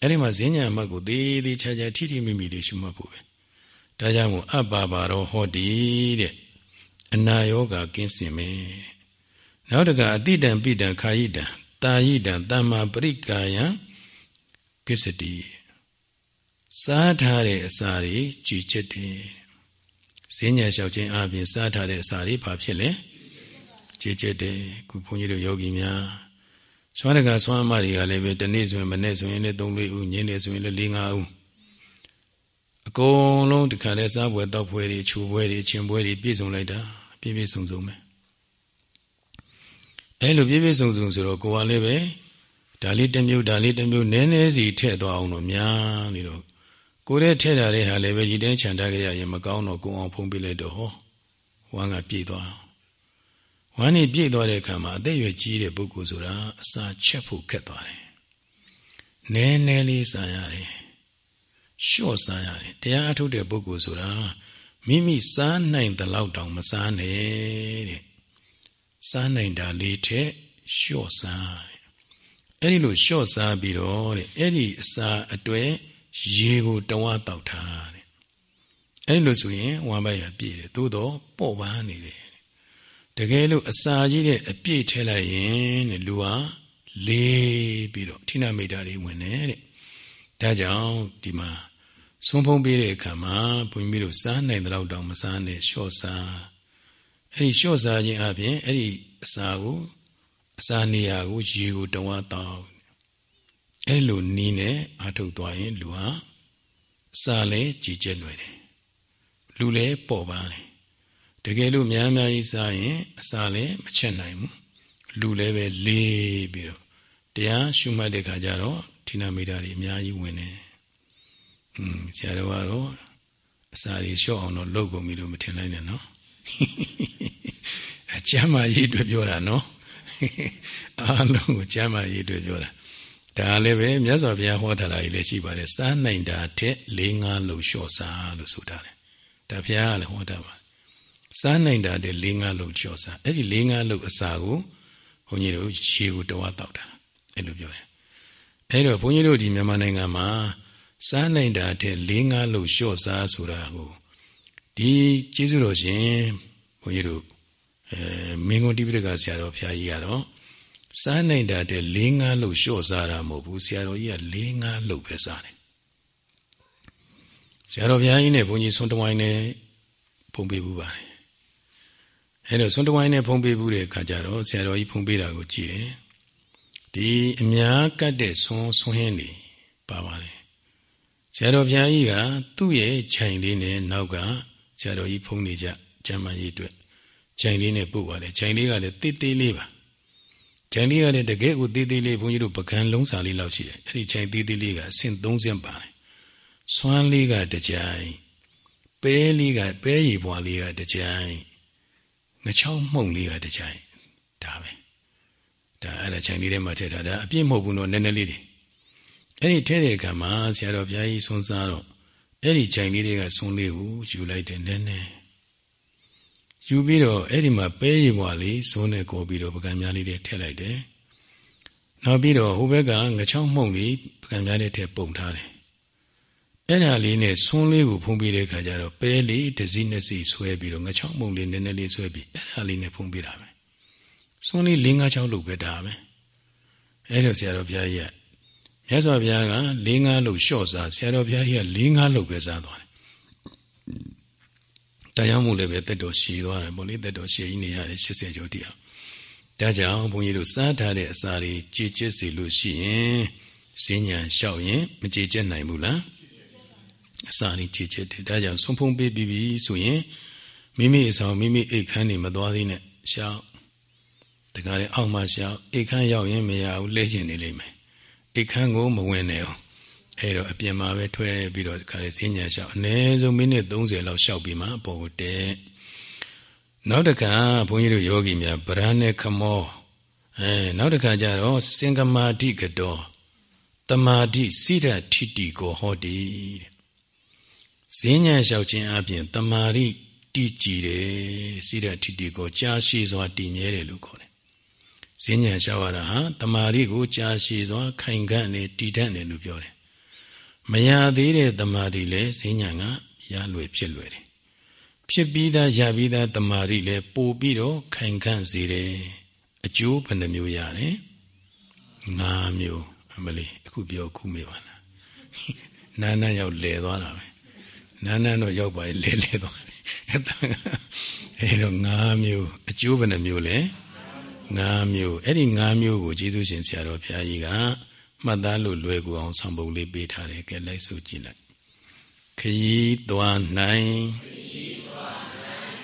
အဲ့ဒီမှာဈဉ္ညာအမှတ်ကိုသေးသေးချာချာထိထိမိမိလေးရှုမှတ်ဖို့ပဲဒါကြောင့်မို့အပ္ပါပါရောဟောတိတဲ့အနာယောဂါကင်းစင်မယ်နောက်တကအတိတံပိတံခာယိတံတာယိတံတမ္မာပရိကာယံကိစ္စတိ စားထားတဲ့အစာတွေကြည်ချက်တယ်ဈဉ္ညာလျှောက်ခြင်းအပြင်စားထားတဲ့အစာတွေဘာဖြစ်လဲကြည်ချက်တယ်ခုဘုန်းကြီးတို့ယောဂီများဆွမ်းတကဆွမ်းအမတွေကလည်းပဲတနေ့ဆိုရင်မနေ့ဆိုရင်လည်း၃၄ဦးညနေဆိုရင်လည်း၄၅ဦးအကုန်လုံးတခါလဲစားပွဲတောက်ပွဲတွေခြူပွဲတွေချင်းပွဲတွေပြည့်စုံလိုက်တာပြည့်ပြည့်စုံစုံပဲအဲလိုပြည့်ပြည့်စုံစုံဆိုတော့ကိုယ်ကလည်းပဲဒါလေးတစ်မျိုးဒါလေးတစ်မျိုးနည်းနည်းစီထည့်သွားအောင်တော့များနေတော့ ကိုယ်ရဲ့ထဲတာတဲ့ဟာလည်းပဲရည်တန်းချန်ထားကြရရင်မကောင်းတော့ကိုအောင်ဖုံးပြလိုက်တော့ဟောဝမ်းကပြည့်သွားဝမ်းနေပြည့်သွားတဲ့အခါမှာအသက်ရွယ်ကြီးတဲ့ပုဂ္ဂိုလ်ဆိုတာအစာချက်ဖို့ခက်သွားတယ်နည်းနည်းလေးစားရတယ်လျှော့စားရတယ်တရားအထုတ်တဲ့ပုဂ္ဂိုလ်ဆိုတာမိမိစားနိုင်တဲ့လောက်တောင်မစားနဲ့တဲ့စားနိုင်တာလေးထက်လျှော့စားအဲ့ဒီလိုလျှော့စားပြီးတော့တဲ့အဲ့ဒီအစာအတွေ့ ရေကိုတဝါတောက်ထားတဲ့အဲ့လိုဆိုရင်ဝမ်းပိုက်ရပြည့်တယ်သို့တော့ပေါ့ပန်းနေတယ်တကယ်လို့အစာကြီးတဲ့အပြည့်ထဲလိုက်ရင်တဲ့လူဟာလေးပြီးတော့ဌိနမိတ်တာတွေဝင်တယ်တဲ့ဒါကြောင့်ဒီမှာဆုံးဖုံးပေးတဲ့အခါမှာဘုန်းကြီးတို့စားနိုင်တဲ့လောက်တောင်မစားနဲ့လျှော့စားအဲ့ဒီလျှော့စားခြင်းအပြင်အဲ့ဒီအစာကိုအစာနေရာကိုရေကိုတဝါတောက် အဲ့လိုနီးနဲ့အာထုတ်သွားရင်လူဟာအစာလဲကြည်ကျက်လွယ်တယ်လူလဲပေါ်ပါလေတကယ်လို့များများကြီးစားရင်အစာလဲမချက်နိုင်ဘူးလူလဲပဲလေးပြီးတော့တရားရှုမှတ်တဲ့ခါကျတော့ဌိနမိတာတွေအများကြီးဝင်တယ်อืมဆရာတော်ကတော့အစာတွေလျှော့အောင်တော့လုပ်ကုန်ပြီလို့မထင်လိုက်နဲ့နော်အကျမ်းမာရေးအတွက်ပြောတာနော်အားလုံးကိုကျမ်းမာရေးအတွက်ပြောတာ ဒါလည်းပဲမြတ်စွာဘုရားဟောထားတာကြီးလည်းရှိပါတယ်စားနိုင်တာထက်၄၅လုံးလျှော့စားလို့ဆိုတာလေဒါဘုရားကလည်းဟောတာပါစားနိုင်တာတဲ့၄၅လုံးလျှော့စားအဲ့ဒီ၄၅လုံးအစာကိုဘုန်းကြီးတို့ရေကိုတဝါတောက်တာအဲ့လိုပြောတယ်အဲ့တော့ဘုန်းကြီးတို့ဒီမြန်မာနိုင်ငံမှာစားနိုင်တာတဲ့၄၅လုံးလျှော့စားဆိုတာကိုဒီကျေးဇူးတော်ရှင်ဘုန်းကြီးတို့အဲမင်းကွန်တိပိဋကဆရာတော်ဘုရားကြီးကတော့ စားနိုင်တာတဲ့၄၅လို့လျှော့စားတာမဟုတ်ဘူးဆရာတော်ကြီးက၄၅လို့ပဲစားတယ်ဆရာတော်ဘုရားကြီးနဲ့ဘုန်းကြီးဆွန်တဝိုင်းနဲ့ဖုံးပေးဘူးပါတယ်အဲတော့ဆွန်တဝိုင်းနဲ့ဖုံးပေးဘူးတဲ့အခါကျတော့ဆရာတော်ကြီးဖုံးပေးတာကိုကြည့်တယ်ဒီအများကတ်တဲ့ဆွန်ဆွန်ဟင်းနေပါပါတယ်ဆရာတော်ဘုရားကြီးကသူ့ရဲ့ခြံလေးနဲ့နောက်ကဆရာတော်ကြီးဖုံးနေကြကျမ်းမာရေးအတွက်ခြံလေးနဲ့ပို့ပါတယ်ခြံလေးကလည်းတိတ်သေးလေးပါ ခြံလေးကလည်းတကယ်ကိုသေးသေးလေးဘုန်းကြီးတို့ပကံလုံးစာလေးလောက်ရှိတယ်အဲ့ဒီခြံသေးသေးလေးကအဆင့်3ဆင့်ပါတယ်ဆွမ်းလေးကတကြိုင်ပဲလေးကပဲရီပွားလေးကတကြိုင်ငချောင်းမှုန့်လေးကတကြိုင်ဒါပဲဒါအဲ့ဒါခြံလေးထဲမှာထည့်ထားတာအပြည့်မဟုတ်ဘူးတော့နည်းနည်းလေးတွေအဲ့ဒီထဲတဲ့အခါမှာဆရာတော်ဘုရားကြီးဆွန်းစားတော့အဲ့ဒီခြံလေးတွေကဆွန်းလေးကိုယူလိုက်တယ်နည်းနည်း ယူပြီးတော့အဲ့ဒီမှာပဲရီပွားလေးဇုံးနဲ့ကောပြီးတော့ပကံများလေးတွေထည့်လိုက်တယ်နောက်ပြီးတော့ဟိုဘက်ကငချောင်းမှုန့်လေးပကံများလေးထည့်ပုံထားတယ်အဲ့ဒါလေးနဲ့ဆွန်းလေးကိုဖုံးပြီးတဲ့အခါကျတော့ပဲလေးတစ်စီးနှစ်စီးဆွဲပြီးတော့ငချောင်းမှုန့်လေးနည်းနည်းလေးဆွဲပြီးအဲ့ဒါလေးနဲ့ဖုံးပြီးတာပဲဆွန်းလေး၄၅၆လုပ်ပဲဒါပဲအဲ့တော့ဆရာတော်ဘုရားကြီးကမြတ်စွာဘုရားက၄၅လို့လျှော့စားဆရာတော်ဘုရားကြီးက၄၅လို့ပဲစားသွားတယ် တရားမှုလည်းပဲတက်တော်ရှည်သွားတယ်ဗောလေတက်တော်ရှည်ကြီးနေရတယ်80ကျော်တရားဒါကြောင့်ဘုန်းကြီးတို့စားထားတဲ့အစာတွေကြည်ကျက်စီလို့ရှိရင်ဈဉ္ညာလျှောက်ရင်မကြည်ကျက်နိုင်ဘူးလားအစာတွေကြည်ကျက်တယ်ဒါကြောင့်ဆုံးဖုံးပေးပြီးပြီဆိုရင်မိမိအဆောင်မိမိအိတ်ခမ်းနေမသွားသေးနဲ့ရှောက်တခါလေအောက်မှာရှောက်အိတ်ခမ်းရောက်ရင်မရဘူးလဲကျင်နေလိမ့်မယ်အိတ်ခမ်းကိုမဝင်နဲ့အောင် အဲ့တော့အပြင်မှာပဲထွက်ပြီးတော့ခါလေးဈဉ္ညာလျှောက်အနည်းဆုံးမိနစ်30လောက်လျှောက်ပြီးမှအပေါ်ကိုတက်နောက်တစ်ခါဘုန်းကြီးတို့ယောဂီများဗရဏေခမောအဲနောက်တစ်ခါကျတော့စင်္ကမာတိကတော်တမာတိစိရထိတိကိုဟောတိဈဉ္ညာလျှောက်ခြင်းအပြင်တမာတိတိကြည်တယ်စိရထိတိကိုကြာရှည်စွာတည်မြဲတယ်လို့ခေါ်တယ်ဈဉ္ညာလျှောက်ရတာဟာတမာတိကိုကြာရှည်စွာခိုင်ခန့်နေတည်တတ်တယ်လို့ပြောတယ် မရသေးတဲ့တမာတိလည်းဈဉ္ညာကရလွယ်ဖြစ်လွယ်တယ်ဖြစ်ပြီးသားရပြီးသားတမာတိလည်းပို့ပြီးတော့ခိုင်ခန့်စေတယ်အကျိုးဘယ်နှမျိုးရတယ်၅မျိုးအမလေးအခုပြောခုမေးပါလားနာနာရောက်လဲသွားတာပဲနာနာတော့ရောက်ပါလေလဲလဲသွားတယ်အဲတော့၅မျိုးအကျိုးဘယ်နှမျိုးလဲ၅မျိုးအဲ့ဒီ၅မျိုးကိုကျေးဇူးရှင်ဆရာတော်ဘုရားကြီးက မှတ်သားလို့လွယ်ကူအောင်ဆောင်ပုံလေးပေးထားတယ်ကဲလိုက်ဆိုကြည့်လိုက်ခยีသွားနိုင်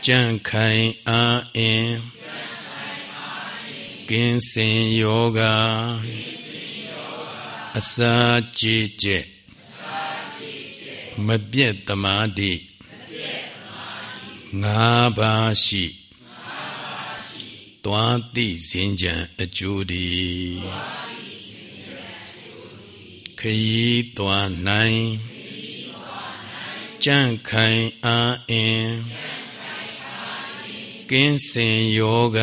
ကြံခိုင်အာအင်ကင်းစင်ယောဂအစာကြည်ကျက်မပြည့်တမာတိငါးပါးရှိသွားသိစဉ်ကြံအကျိုးဒီခ ยีသွားနိုင်ကြံ့ခိုင်အာအင်ကင်းစင်ယောဂ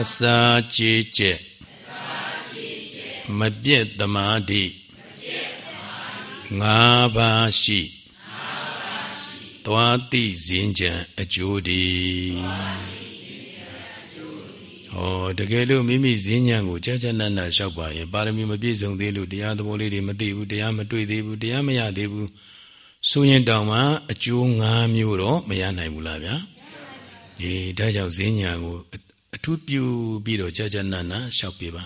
အစာကြည်ကျက်မပြည့်တမာတိငါးပါးရှိသွားတိစဉ်ကြံအကျိုးဒီ ဟောတကယ်လို့မိမိဈဉ္ဉံကိုကြာကြာနာနာလျှောက်ပါရင်ပါရမီမပြည့်စုံသေးလို့တရားသဘောလေးတွေမသိဘူးတရားမတွေ့သေးဘူးတရားမရသေးဘူးဆိုရင်တောင်မှအကျိုး၅မျိုးတော့မရနိုင်ဘူးလားဗျာအေးဒါကြောင့်ဈဉ္ဉံကိုအထူးပြုပြီးတော့ကြာကြာနာနာရှောက်ပြပါ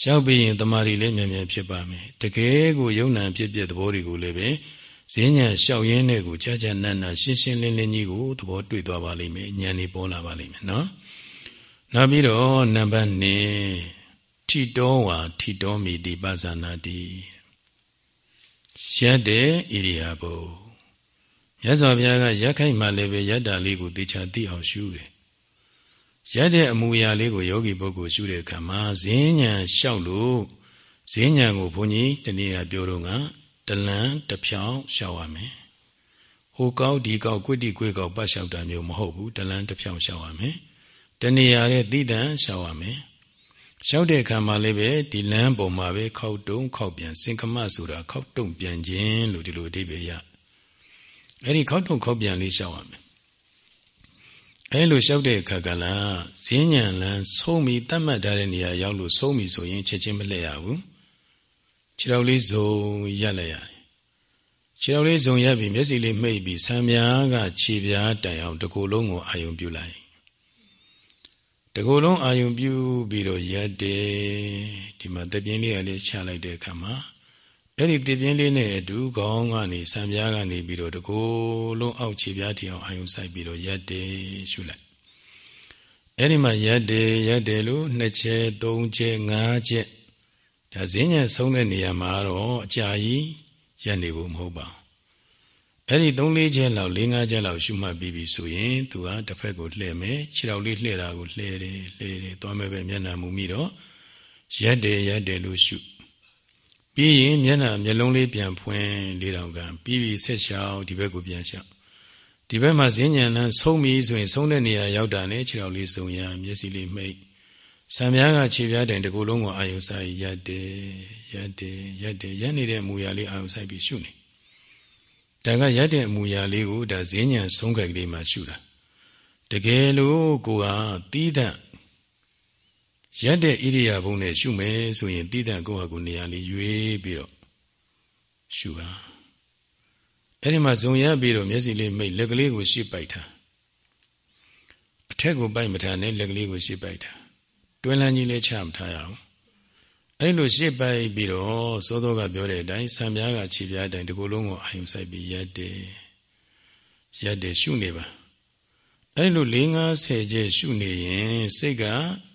ရှောက်ပြီးရင်တမာရီလည်းမြန်မြန်ဖြစ်ပါမယ်တကယ်ကိုယုံနာဖြစ်ဖြစ်သဘောတွေကိုလည်းပဲဈဉ္ညာလျှောက်ရင်းနဲ့ကိုကြာကြာနာနာရှင်းရှင်းလင်းလင်းကြီးကိုသဘောတွေ့သွားပါလိမ့်မယ်ဉာဏ်นี่ပေါ်လာပါလိမ့်မယ်နော် နောက်ပြီးတော့နံပါတ်2ထိတောဝါထိတောမိတိပဇာနာတိရက်တဲ့ဣရိယာပုမြတ်စွာဘုရားကရက်ခိုက်မှလည်းပဲယတ္တာလေးကိုသေချာသိအောင်ရှုတယ်ရက်တဲ့အမူအရာလေးကိုယောဂီပုဂ္ဂိုလ်ရှုတဲ့အခါမှာဈဉ္ဉံလျှောက်လို့ဈဉ္ဉံကိုဘုန်းကြီးတနည်းအားပြောတော့ကတလန်တဖြောင်းလျှောက်ရမယ်ဟိုကောက်ဒီကောက်ကွိတိကွေကောက်ပတ်လျှောက်တာမျိုးမဟုတ်ဘူးတလန်တဖြောင်းလျှောက်ရမယ် တဏှာရဲ့တိတံလျှောက်ရမယ်လျှောက်တဲ့အခါမှာလည်းပဲဒီလမ်းပေါ်မှာပဲခောက်တုံခောက်ပြန်စင်ကမဆိုတာခောက်တုံပြန်ခြင်းလို့ဒီလိုအဓိပ္ပာယ်ရအဲ့ဒီခောက်တုံခောက်ပြန်လေးလျှောက်ရမယ်အဲ့လိုလျှောက်တဲ့အခါကလားဈဉ္ဉံလန်းဆုံးပြီတတ်မှတ်ထားတဲ့နေရာရောက်လို့ဆုံးပြီဆိုရင်ချက်ချင်းမလှည့်ရဘူးခြေတော်လေးဇုံရက်လိုက်ရတယ်ခြေတော်လေးဇုံရက်ပြီးမျက်စိလေးမှိတ်ပြီးဆံပြားကခြေပြားတိုင်အောင်တစ်ကိုယ်လုံးကိုအာယုံပြုလိုက် တကူလုံးအာယုံပြုပြီးတော့ရက်တယ်ဒီမှာတပြင်းလေးကလေးချလိုက်တဲ့အခါမှာအဲ့ဒီတပြင်းလေးနဲ့အတူခေါင်းကနေဆံပြားကနေပြီးတော့တကူလုံးအောက်ခြေပြားထီအောင်အာယုံစိုက်ပြီးတော့ရက်တယ်ရှုလိုက်အဲ့ဒီမှာရက်တယ်ရက်တယ်လို့နှစ်ချက်သုံးချက်ငါးချက်ဒါဈဉ္ညာဆုံးတဲ့နေရာမှာတော့အကြာကြီးရက်နေဖို့မဟုတ်ပါဘူး အဲ့ဒီ၃၄ချက်လောက်၄၅ချက်လောက်ရှုမှတ်ပြီးပြီဆိုရင်သူကတစ်ဖက်ကိုလှည့်မယ်ခြေထောက်လေးလှည့်တာကိုလှည့်တယ်လှည့်တယ်သွားမဲ့ပဲမျက်နှာမူမိတော့ရက်တယ်ရက်တယ်လို့ရှုပြီးရင်မျက်နှာမျက်လုံးလေးပြန်ဖွင့်လေးတောင်ကပြီးပြီးဆက်လျှောက်ဒီဘက်ကိုပြန်လျှောက်ဒီဘက်မှာဈဉ္ဉဏ်နဲ့ဆုံးပြီဆိုရင်ဆုံးတဲ့နေရာရောက်တာနဲ့ခြေထောက်လေးစုံရမျက်စိလေးမှိတ်ဆံပြားကခြေပြားတိုင်တကူလုံးကိုအာယုဆိုင်ရက်တယ်ရက်တယ်ရက်တယ်ရက်နေတဲ့အမူအရာလေးအာယုဆိုင်ပြီးရှုနေ ဒါကရက်တဲ့အမူအရာလေးကိုဒါဈဉ္ဉံဆုံးခက်ကလေးမှရှုတာတကယ်လို့ကိုကတီးသန့်ရက်တဲ့ဣရိယာပုနဲ့ရှုမယ်ဆိုရင်တီးသန့်ကိုဟာကိုနေရာလေးရွေးပြီးတော့ရှုပါအဲ့ဒီမှာဇုံရပြီးတော့မျက်စိလေးမိတ်လက်ကလေးကိုရှေ့ပိုက်ထားအထက်ကိုပိုက်မထားနဲ့လက်ကလေးကိုရှေ့ပိုက်ထားတွင်းလန်းကြီးလေးချမထားရအောင် အဲ့လိုရှေ့ပိုက်ပြီးတော့သောသောကပြောတဲ့အတိုင်းဆံပြားကခြေပြားတိုင်းဒီကိုယ်လုံးကိုအာယုစိုက်ပြီးရက်တယ်ရက်တယ်ရှုနေပါအဲ့လို၄50ကျရှုနေရင်စိတ်က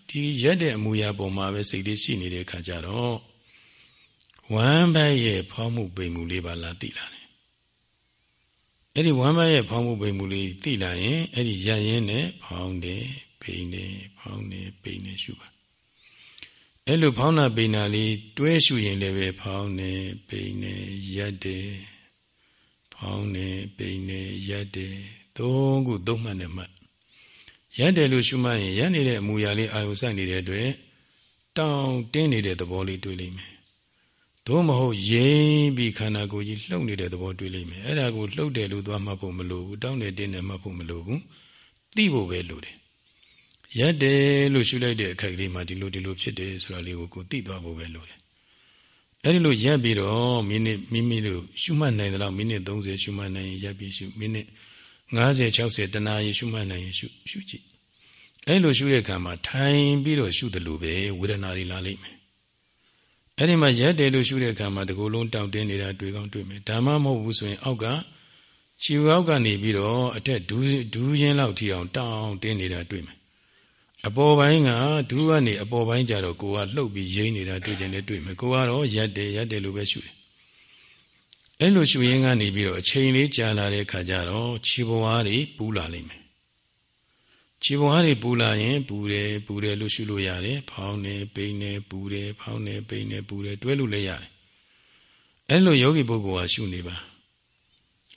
ဒီရက်တဲ့အမူအရာပုံမှာပဲစိတ်လေးရှိနေတဲ့ခါကျတော့ဝမ်းဘက်ရဲ့ဖောင်းမှုပိန်မှုလေးပါလာသိလာတယ်အဲ့ဒီဝမ်းဘက်ရဲ့ဖောင်းမှုပိန်မှုလေးသိလာရင်အဲ့ဒီရရင်နဲ့ဖောင်းတယ်ပိန်တယ်ဖောင်းတယ်ပိန်တယ်ရှုပါ အဲ့လိုဖောင်းနာပိန်နာလေးတွဲရှုရင်လည်းပဲဖောင်းနေပိန်နေရက်တယ်ဖောင်းနေပိန်နေရက်တယ်သုံးခုသုံးမှတ်နဲ့မှတ်ရက်တယ်လို့ရှုမှတ်ရင်ရက်နေတဲ့အမူအရာလေးအာယုစိုက်နေတဲ့အတွက်တောင်းတင်းနေတဲ့သဘောလေးတွေ့လိမ့်မယ်သို့မဟုတ်ရင်းပြီးခန္ဓာကိုယ်ကြီးလှုပ်နေတဲ့သဘောတွေ့လိမ့်မယ်အဲ့ဒါကိုလှုပ်တယ်လို့သွားမှတ်ဖို့မလိုဘူးတောင်းနေတင်းနေမှတ်ဖို့မလိုဘူးသိဖို့ပဲလိုတယ် ရက်တယ်လို့ရှုလိုက်တဲ့အခိုက်ကလေးမှာဒီလိုဒီလိုဖြစ်တယ်ဆိုတာလေးကိုကိုသိသွားဖို့ပဲလိုတယ်အဲ့ဒီလိုရက်ပြီးတော့မိနစ်မိမိတို့ရှုမှတ်နိုင်တယ်လို့မိနစ်30ရှုမှတ်နိုင်ရင်ရက်ပြီးရှုမိနစ်50 60တနာရီရှုမှတ်နိုင်ရင်ရှုရှုကြည့်အဲ့လိုရှုတဲ့အခါမှာထိုင်ပြီးတော့ရှုတယ်လို့ပဲဝေဒနာတွေလာလိမ့်မယ်အဲ့ဒီမှာရက်တယ်လို့ရှုတဲ့အခါမှာတကူလုံးတောင့်တင်းနေတာတွေ့ကောင်းတွေ့မယ်ဒါမှမဟုတ်ဘူးဆိုရင်အောက်ကခြေအောက်ကနေပြီးတော့အထက်ဒူးဒူးရင်းလောက်ထိအောင်တောင့်တင်းနေတာတွေ့မယ် အပေါ်ပိုင်းကဒူးကနေအပေါ်ပိုင်းကျတော့ကိုကလှုပ်ပြီးရိမ့်နေတာတွေ့တယ်လည်းတွေ့မယ်ကိုကတော့ရက်တယ်ရက်တယ်လို့ပဲရှုတယ်အဲ့လိုရှုရင်းကနေပြီးတော့အချိန်လေးကြာလာတဲ့ခါကျတော့ခြေပွားတွေပူလာလိမ့်မယ်ခြေပွားတွေပူလာရင်ပူတယ်ပူတယ်လို့ရှုလို့ရတယ်ဖောင်းနေပိန်နေပူတယ်ဖောင်းနေပိန်နေပူတယ်တွဲလို့လည်းရတယ်အဲ့လိုယောဂီပုဂ္ဂိုလ်ဟာရှုနေပါ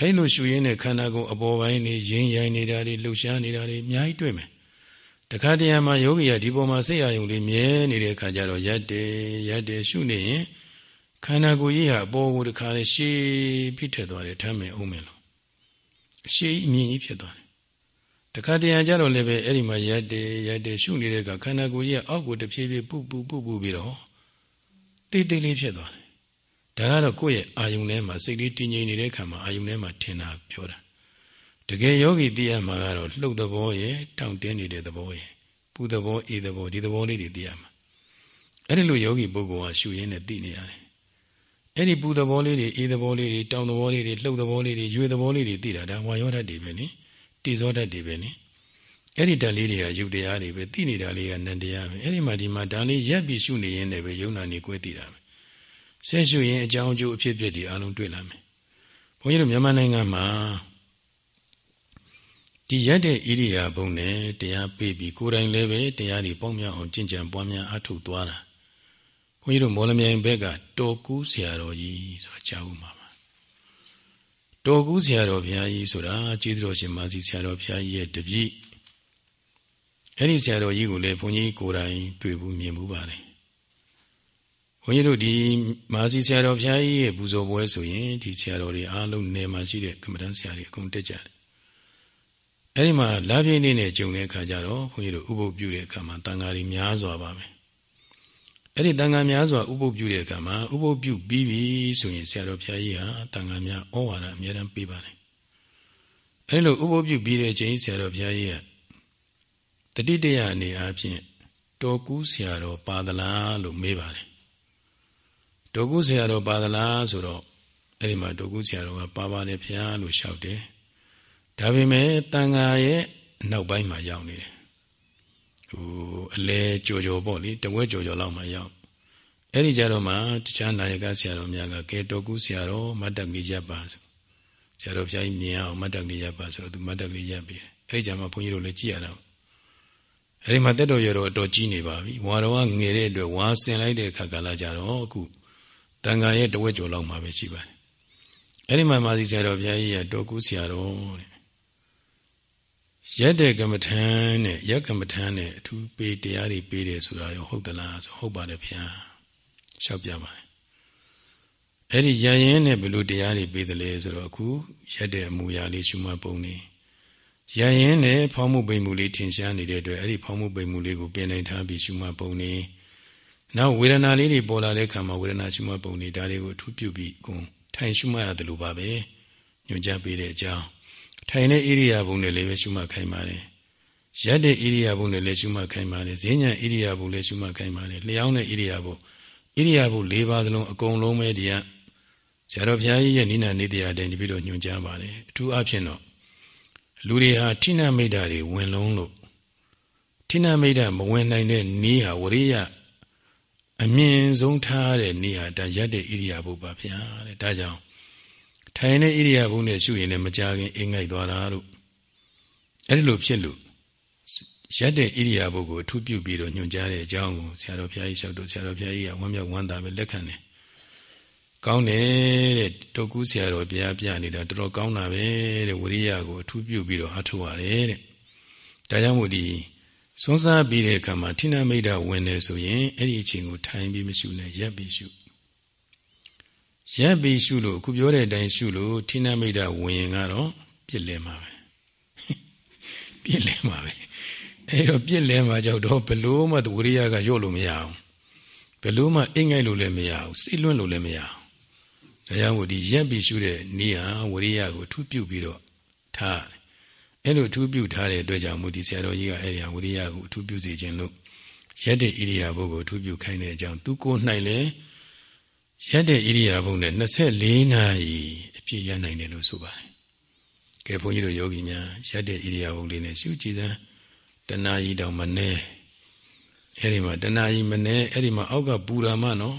အဲ့လိုရှုရင်းနဲ့ခန္ဓာကိုယ်အပေါ်ပိုင်းနေရင်းရိုင်းနေတာတွေလှုပ်ရှားနေတာတွေအများကြီးတွေ့မယ် တခါတရံမှာယောဂီကဒီပေါ်မှာစိတ်အာရုံလေးမြဲနေတဲ့အခါကျတော့ရက်တယ်ရက်တယ်ရှုနေရင်ခန္ဓာကိုယ်ကြီးဟာအပေါ်ကိုတခါလေရှေးပြစ်ထက်သွားတယ်ထမ်းမယ်အောင်မယ်လို့ရှေးအမြင့်ကြီးဖြစ်သွားတယ်တခါတရံကျတော့လည်းပဲအဲ့ဒီမှာရက်တယ်ရက်တယ်ရှုနေတဲ့အခါခန္ဓာကိုယ်ကြီးကအောက်ကိုတဖြည်းဖြည်းပုပုပုပုပြီးတော့တိတ်တိတ်လေးဖြစ်သွားတယ်ဒါကတော့ကိုယ့်ရဲ့အာယုန်ထဲမှာစိတ်လေးတည်ငြိမ်နေတဲ့အခါမှာအာယုန်ထဲမှာထင်တာပြောတာ တကယ်ယောဂီသိရမှာကတော့လှုပ်သဘောရဲ့တောင့်တင်းနေတဲ့သဘောရဲ့ပူသဘောအေးသဘောဒီသဘောလေးတွေသိရမှာအဲ့ဒီလိုယောဂီပုဂ္ဂိုလ်ဟာရှုရင်းနဲ့သိနေရတယ်အဲ့ဒီပူသဘောလေးတွေအေးသဘောလေးတွေတောင်သဘောလေးတွေလှုပ်သဘောလေးတွေရွေသဘောလေးတွေသိတာဒါဝါယောဓာတ်တွေပဲနိတိဇောဓာတ်တွေပဲနိအဲ့ဒီဓာတ်လေးတွေကယုတ်တရားတွေပဲသိနေတာလေးကနန္တရားပဲအဲ့ဒီမှာဒီမှာဒါလေးရက်ပြီးရှုနေရင်လည်းပဲယုံနာနေကိုယ်သိတာပဲဆက်ရှုရင်အကြောင်းအကျိုးအဖြစ်အပျက်တွေအလုံးတွေ့လာမယ်ဘုန်းကြီးတို့မြန်မာနိုင်ငံမှာ ဒီရက်တဲ့ဣရိယာပုနဲ့တရားပေးပြီးကိုယ်တိုင်လည်းပဲတရားတွေပေါင်းများအောင်ကျင့်ကြံပွားများအထုတ်သွားတာဘုန်းကြီးတို့မော်လမြိုင်ဘက်ကတော်ကူးဆရာတော်ကြီးဆိုတာကြားဦးမှာပါတော်ကူးဆရာတော်ဘုရားကြီးဆိုတာကျေးဇူးတော်ရှင်မာစီဆရာတော်ဘုရားကြီးရဲ့တပည့်အဲ့ဒီဆရာတော်ကြီးကိုလည်းဘုန်းကြီးကိုယ်တိုင်တွေ့ဘူးမြင်ဘူးပါလေဘုန်းကြီးတို့ဒီမာစီဆရာတော်ဘုရားကြီးရဲ့ပူဇော်ပွဲဆိုရင်ဒီဆရာတော်တွေအားလုံးနေမှာရှိတဲ့ကမ္မဋ္ဌာန်းဆရာတွေအကုန်တက်ကြတယ် အဲ့ဒီမှာလာပြင်းနေနဲ့ကြုံတဲ့အခါကျတော့ဘုန်းကြီးတို့ဥပုပ်ပြုတဲ့အခါမှာတန်ဃာတွေများစွာပါမယ်အဲ့ဒီတန်ဃာများစွာဥပုပ်ပြုတဲ့အခါမှာဥပုပ်ပြုပြီးပြီဆိုရင်ဆရာတော်ဘုရားကြီးဟာတန်ဃာများဩဝါဒအများတန်းပေးပါတယ်အဲ့လိုဥပုပ်ပြုပြီးတဲ့အချိန်ဆရာတော်ဘုရားကြီးကတတိတရအနေအားဖြင့်တော်ကူးဆရာတော်ပါသလားလို့မေးပါတယ်တော်ကူးဆရာတော်ပါသလားဆိုတော့အဲ့ဒီမှာတော်ကူးဆရာတော်ကပါပါတယ်ဖျားလို့လျှောက်တယ် ဒါပေမဲ့တန်ဃာရဲ့နောက်ပိုင်းမှာရောက်နေတယ်ဟိုအလဲကြော်ကြော်ပေါ့လေတဝက်ကြော်ကြော်လောက်မှရောက်အဲ့ဒီကြတော့မှတခြားနာယကဆရာတော်များကကဲတော်ကူးဆရာတော်မတ်တကလေးရပ်ပါဆိုဆရာတော်ဘုရားကြီးမြင်အောင်မတ်တကလေးရပ်ပါဆိုတော့သူမတ်တကလေးရပ်ပြီးတယ်အဲ့ဒီကြမှာဘုန်းကြီးတို့လည်းကြည့်ရတာအဲ့ဒီမှာတက်တော်ရတော်အတော်ကြီးနေပါပြီဝါတော်ကငယ်တဲ့အတွက်ဝါဆင်လိုက်တဲ့အခါကလာကြတော့အခုတန်ဃာရဲ့တဝက်ကျော်လောက်မှပဲရှိပါတယ်အဲ့ဒီမှာမာစီဆရာတော်ဘုရားကြီးကတော်ကူးဆရာတော်တဲ့ ရက်တဲ့ကမ္မထမ်းနဲ့ရက်ကမ္မထမ်းနဲ့အထူးပေးတရားတွေပေးတယ်ဆိုတာရောဟုတ်သလားဆိုဟုတ်ပါတယ်ဗျာလျှောက်ပြပါတယ်အဲ့ဒီရရင်နဲ့ဘယ်လိုတရားတွေပေးတယ်လဲဆိုတော့အခုရက်တဲ့အမူအရာလေးရှုမှတ်ပုံနေရရင်နဲ့ဖောင်းမှုပိန်မှုလေးထင်ရှားနေတဲ့အတွက်အဲ့ဒီဖောင်းမှုပိန်မှုလေးကိုပြင်နိုင်ထားပြီးရှုမှတ်ပုံနေနောက်ဝေဒနာလေးတွေပေါ်လာတဲ့အခါမှာဝေဒနာရှုမှတ်ပုံနေဒါတွေကိုအထူးပြုပြီးကုန်ထိုင်ရှုမှတ်ရတယ်လို့ပါပဲညွှန်ကြားပေးတဲ့အကြောင်း ထိုင်တဲ့ဣရိယာပုနဲ့လည်းပဲရှုမှတ်ခိုင်းပါတယ်ရက်တဲ့ဣရိယာပုနဲ့လည်းရှုမှတ်ခိုင်းပါတယ်ဈဉ္ညာဣရိယာပုလည်းရှုမှတ်ခိုင်းပါတယ်လျှောင်းတဲ့ဣရိယာပုဣရိယာပု၄ပါးသလုံးအကုန်လုံးပဲဒီကဆရာတော်ဘုရားကြီးရဲ့နိနာနေတရားတိုင်တပြီးတော့ညွှန်ကြားပါတယ်အထူးအဖြစ်တော့လူတွေဟာဌိနမိတ်တာတွေဝင်လုံးလို့ဌိနမိတ်တာမဝင်နိုင်တဲ့နီးဟာဝရိယအမြင့်ဆုံးထားတဲ့နေဟာဒါရက်တဲ့ဣရိယာပုပါဗျာတဲ့ဒါကြောင့် ထိုင်တဲ့ဣရိယာပုနဲ့ရှုရင်လည်းမကြခင်အိမ်ငိုက်သွားတာလို့အဲ့ဒီလိုဖြစ်လို့ရက်တဲ့ဣရိယာပုကိုအထူးပြုပြီးတော့ညွှန်ကြားတဲ့အကြောင်းကိုဆရာတော်ဘုရားကြီးလျှောက်တော့ဆရာတော်ဘုရားကြီးကဝမ်းမြောက်ဝမ်းသာပဲလက်ခံတယ်ကောင်းတယ်တဲ့တုတ်ကူးဆရာတော်ဘုရားပြနေတာတော်တော်ကောင်းတာပဲတဲ့ဝရိယကိုအထူးပြုပြီးတော့အထောက်ရတယ်တဲ့ဒါကြောင့်မို့ဒီစွန်းစားပြီးတဲ့အခါမှာဌိနမိတ်ဝင်တယ်ဆိုရင်အဲ့ဒီအချိန်ကိုထိုင်ပြီးမရှုနဲ့ရပ်ပြီးရှု ရပ်ပြီးရှုလို့အခုပြောတဲ့အတိုင်းရှုလို့ဌိနမိတ်ဝင်ရင်ကတော့ပြစ်လဲမှာပဲပြစ်လဲမှာပဲအဲ့တော့ပြစ်လဲမှာကြောက်တော့ဘလို့မှဝရိယကရော့လို့မရအောင်ဘလို့မှအိတ်ငိုက်လို့လည်းမရအောင်စိတ်လွန့်လို့လည်းမရအောင်ဒါကြောင့်မို့ဒီရပ်ပြီးရှုတဲ့နေဟာဝရိယကိုထူးပြုပြီးတော့ထားအဲ့လိုထူးပြုထားတဲ့အတွက်ကြောင့်မို့ဒီဆရာတော်ကြီးကအဲ့ဒီဟာဝရိယကိုထူးပြုစေခြင်းလို့ရက်တဲ့ဣရိယာပုကိုထူးပြုခိုင်းတဲ့အကြောင်းသူကိုယ်၌လည်း ရက်တဲ့ဣရိယာပုနဲ့24နာရီအပြည့်ရနိုင်တယ်လို့ဆိုပါတယ်။ကဲဘုန်းကြီးတို့ယောဂီများရက်တဲ့ဣရိယာပုလေးနဲ့ရှုကြည်စမ်းတဏှာကြီးတောင်မနေအဲ့ဒီမှာတဏှာကြီးမနေအဲ့ဒီမှာအောက်ကပူရာမနော်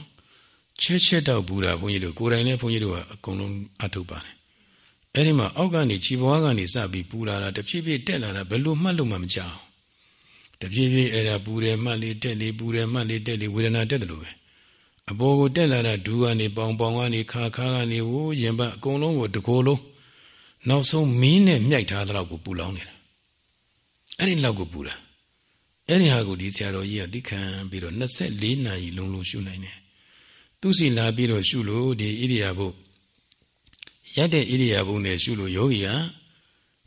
ချက်ချက်တော့ပူတာဘုန်းကြီးတို့ကိုယ်တိုင်လည်းဘုန်းကြီးတို့ကအကုန်လုံးအထုတ်ပါတယ်အဲ့ဒီမှာအောက်ကနေခြေဘွားကနေစပြီးပူလာတာတဖြည်းဖြည်းတက်လာတာဘယ်လိုမှတ်လို့မှမကြောက်တဖြည်းဖြည်းအဲ့ဒါပူတယ်မှတ်လေးတက်လေးပူတယ်မှတ်လေးတက်လေးဝေဒနာတက်တယ်လို့ပဲ အပေါ်ကိုတက်လာတာဒူကနေပေါင်ပေါင်ကနေခါခါကနေဟိုရင်ပတ်အကုန်လုံးကိုတကိုယ်လုံးနောက်ဆုံးမင်းနဲ့မြိုက်ထားတဲ့လောက်ကိုပူလောင်နေတာအဲ့ဒီလောက်ကိုပူတာအဲ့ဒီဟာကိုဒီဆရာတော်ကြီးကသိခံပြီးတော့24နာရီလုံးလုံးရှုနိုင်တယ်သူစီလာပြီးတော့ရှုလို့ဒီဣရိယာပုရက်တဲ့ဣရိယာပုနဲ့ရှုလို့ယောဂီဟာ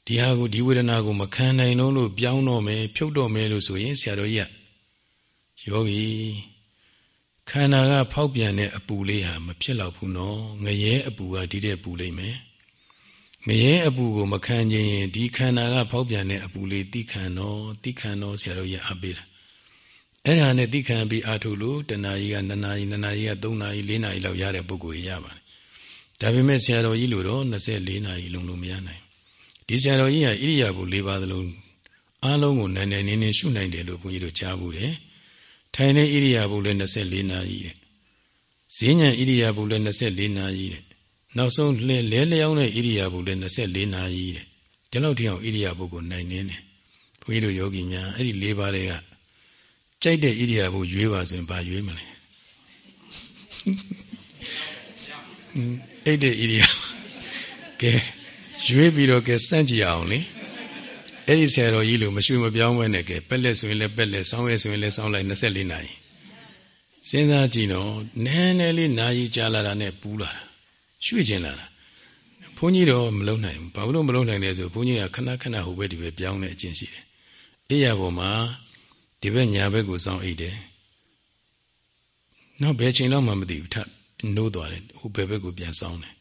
ဒီဟာကိုဒီဝေဒနာကိုမခံနိုင်တော့လို့ပြောင်းတော့မယ်ဖြုတ်တော့မယ်လို့ဆိုရင်ဆရာတော်ကြီးကယောဂီ ခန္ဓာကဖောက်ပြန်တဲ့အပူလေးဟာမဖြစ်တော့ဘူးနော်ငရဲအပူကဒီတဲ့ပူလိမ့်မယ်ငရဲအပူကိုမခံခြင်းရင်ဒီခန္ဓာကဖောက်ပြန်တဲ့အပူလေးတိခံတော့တိခံတော့ဆရာတို့ရအပ်ပေးတာအဲ့ဒါနဲ့တိခံပြီးအာထုလို့တဏှာကြီးက2နာရီ2နာရီက3နာရီ4နာရီလောက်ရတဲ့ပုဂ္ဂိုလ်ကြီးရပါတယ်ဒါပေမဲ့ဆရာတော်ကြီးလို့တော့24နာရီလုံးလုံးမရနိုင်ဒီဆရာတော်ကြီးကဣရိယာပု၄ပါးသလုံးအားလုံးကိုနိုင်နိုင်နေနေရှုနိုင်တယ်လို့ဘုန်းကြီးတို့ကြားဘူးတယ် ထိုင်တဲ့ဣရိယာပုလည်း24နာရီတဲ့ဈဉ္ဉံဣရိယာပုလည်း24နာရီတဲ့နောက်ဆုံးလဲလဲလျောင်းတဲ့ဣရိယာပုလည်း24နာရီတဲ့ဒီလောက်ထိအောင်ဣရိယာပုကိုနိုင်နေတယ်ဘုန်းကြီးတို့ယောဂီများအဲ့ဒီ၄ပါးတွေကကြိုက်တဲ့ဣရိယာပုရွေးပါဆိုရင်ဘာရွေးမလဲအဲ့တဲ့ဣရိယာကဲရွေးပြီးတော့ကဲစန့်ကြည့်အောင်လေ အဲ့ဒီဆရာတော်ကြီးလိုမရွှေမပြောင်းမဲနဲ့ကဲပက်လက်ဆိုရင်လည်းပက်လက်စောင်းရဲဆိုရင်လည်းစောင်းလိုက်24နာရီစဉ်းစားကြည့်တော့နည်းနည်းလေးနာရီကြာလာတာနဲ့ပူးလာတာရွှေ့ကျင်လာတာဘုန်းကြီးတော့မလုံနိုင်ဘူးဘာလို့မလုံနိုင်လဲဆိုဘုန်းကြီးကခဏခဏဟိုဘက်ဒီဘက်ပြောင်းနေအကျင့်ရှိတယ်အေးရပေါ်မှာဒီဘက်ညာဘက်ကိုစောင်းအိတ်တယ်နောက်ဘယ်ချိန်တော့မှမသိဘူးထနိုးသွားတယ်ဟိုဘယ်ဘက်ကိုပြန်စောင်းတယ်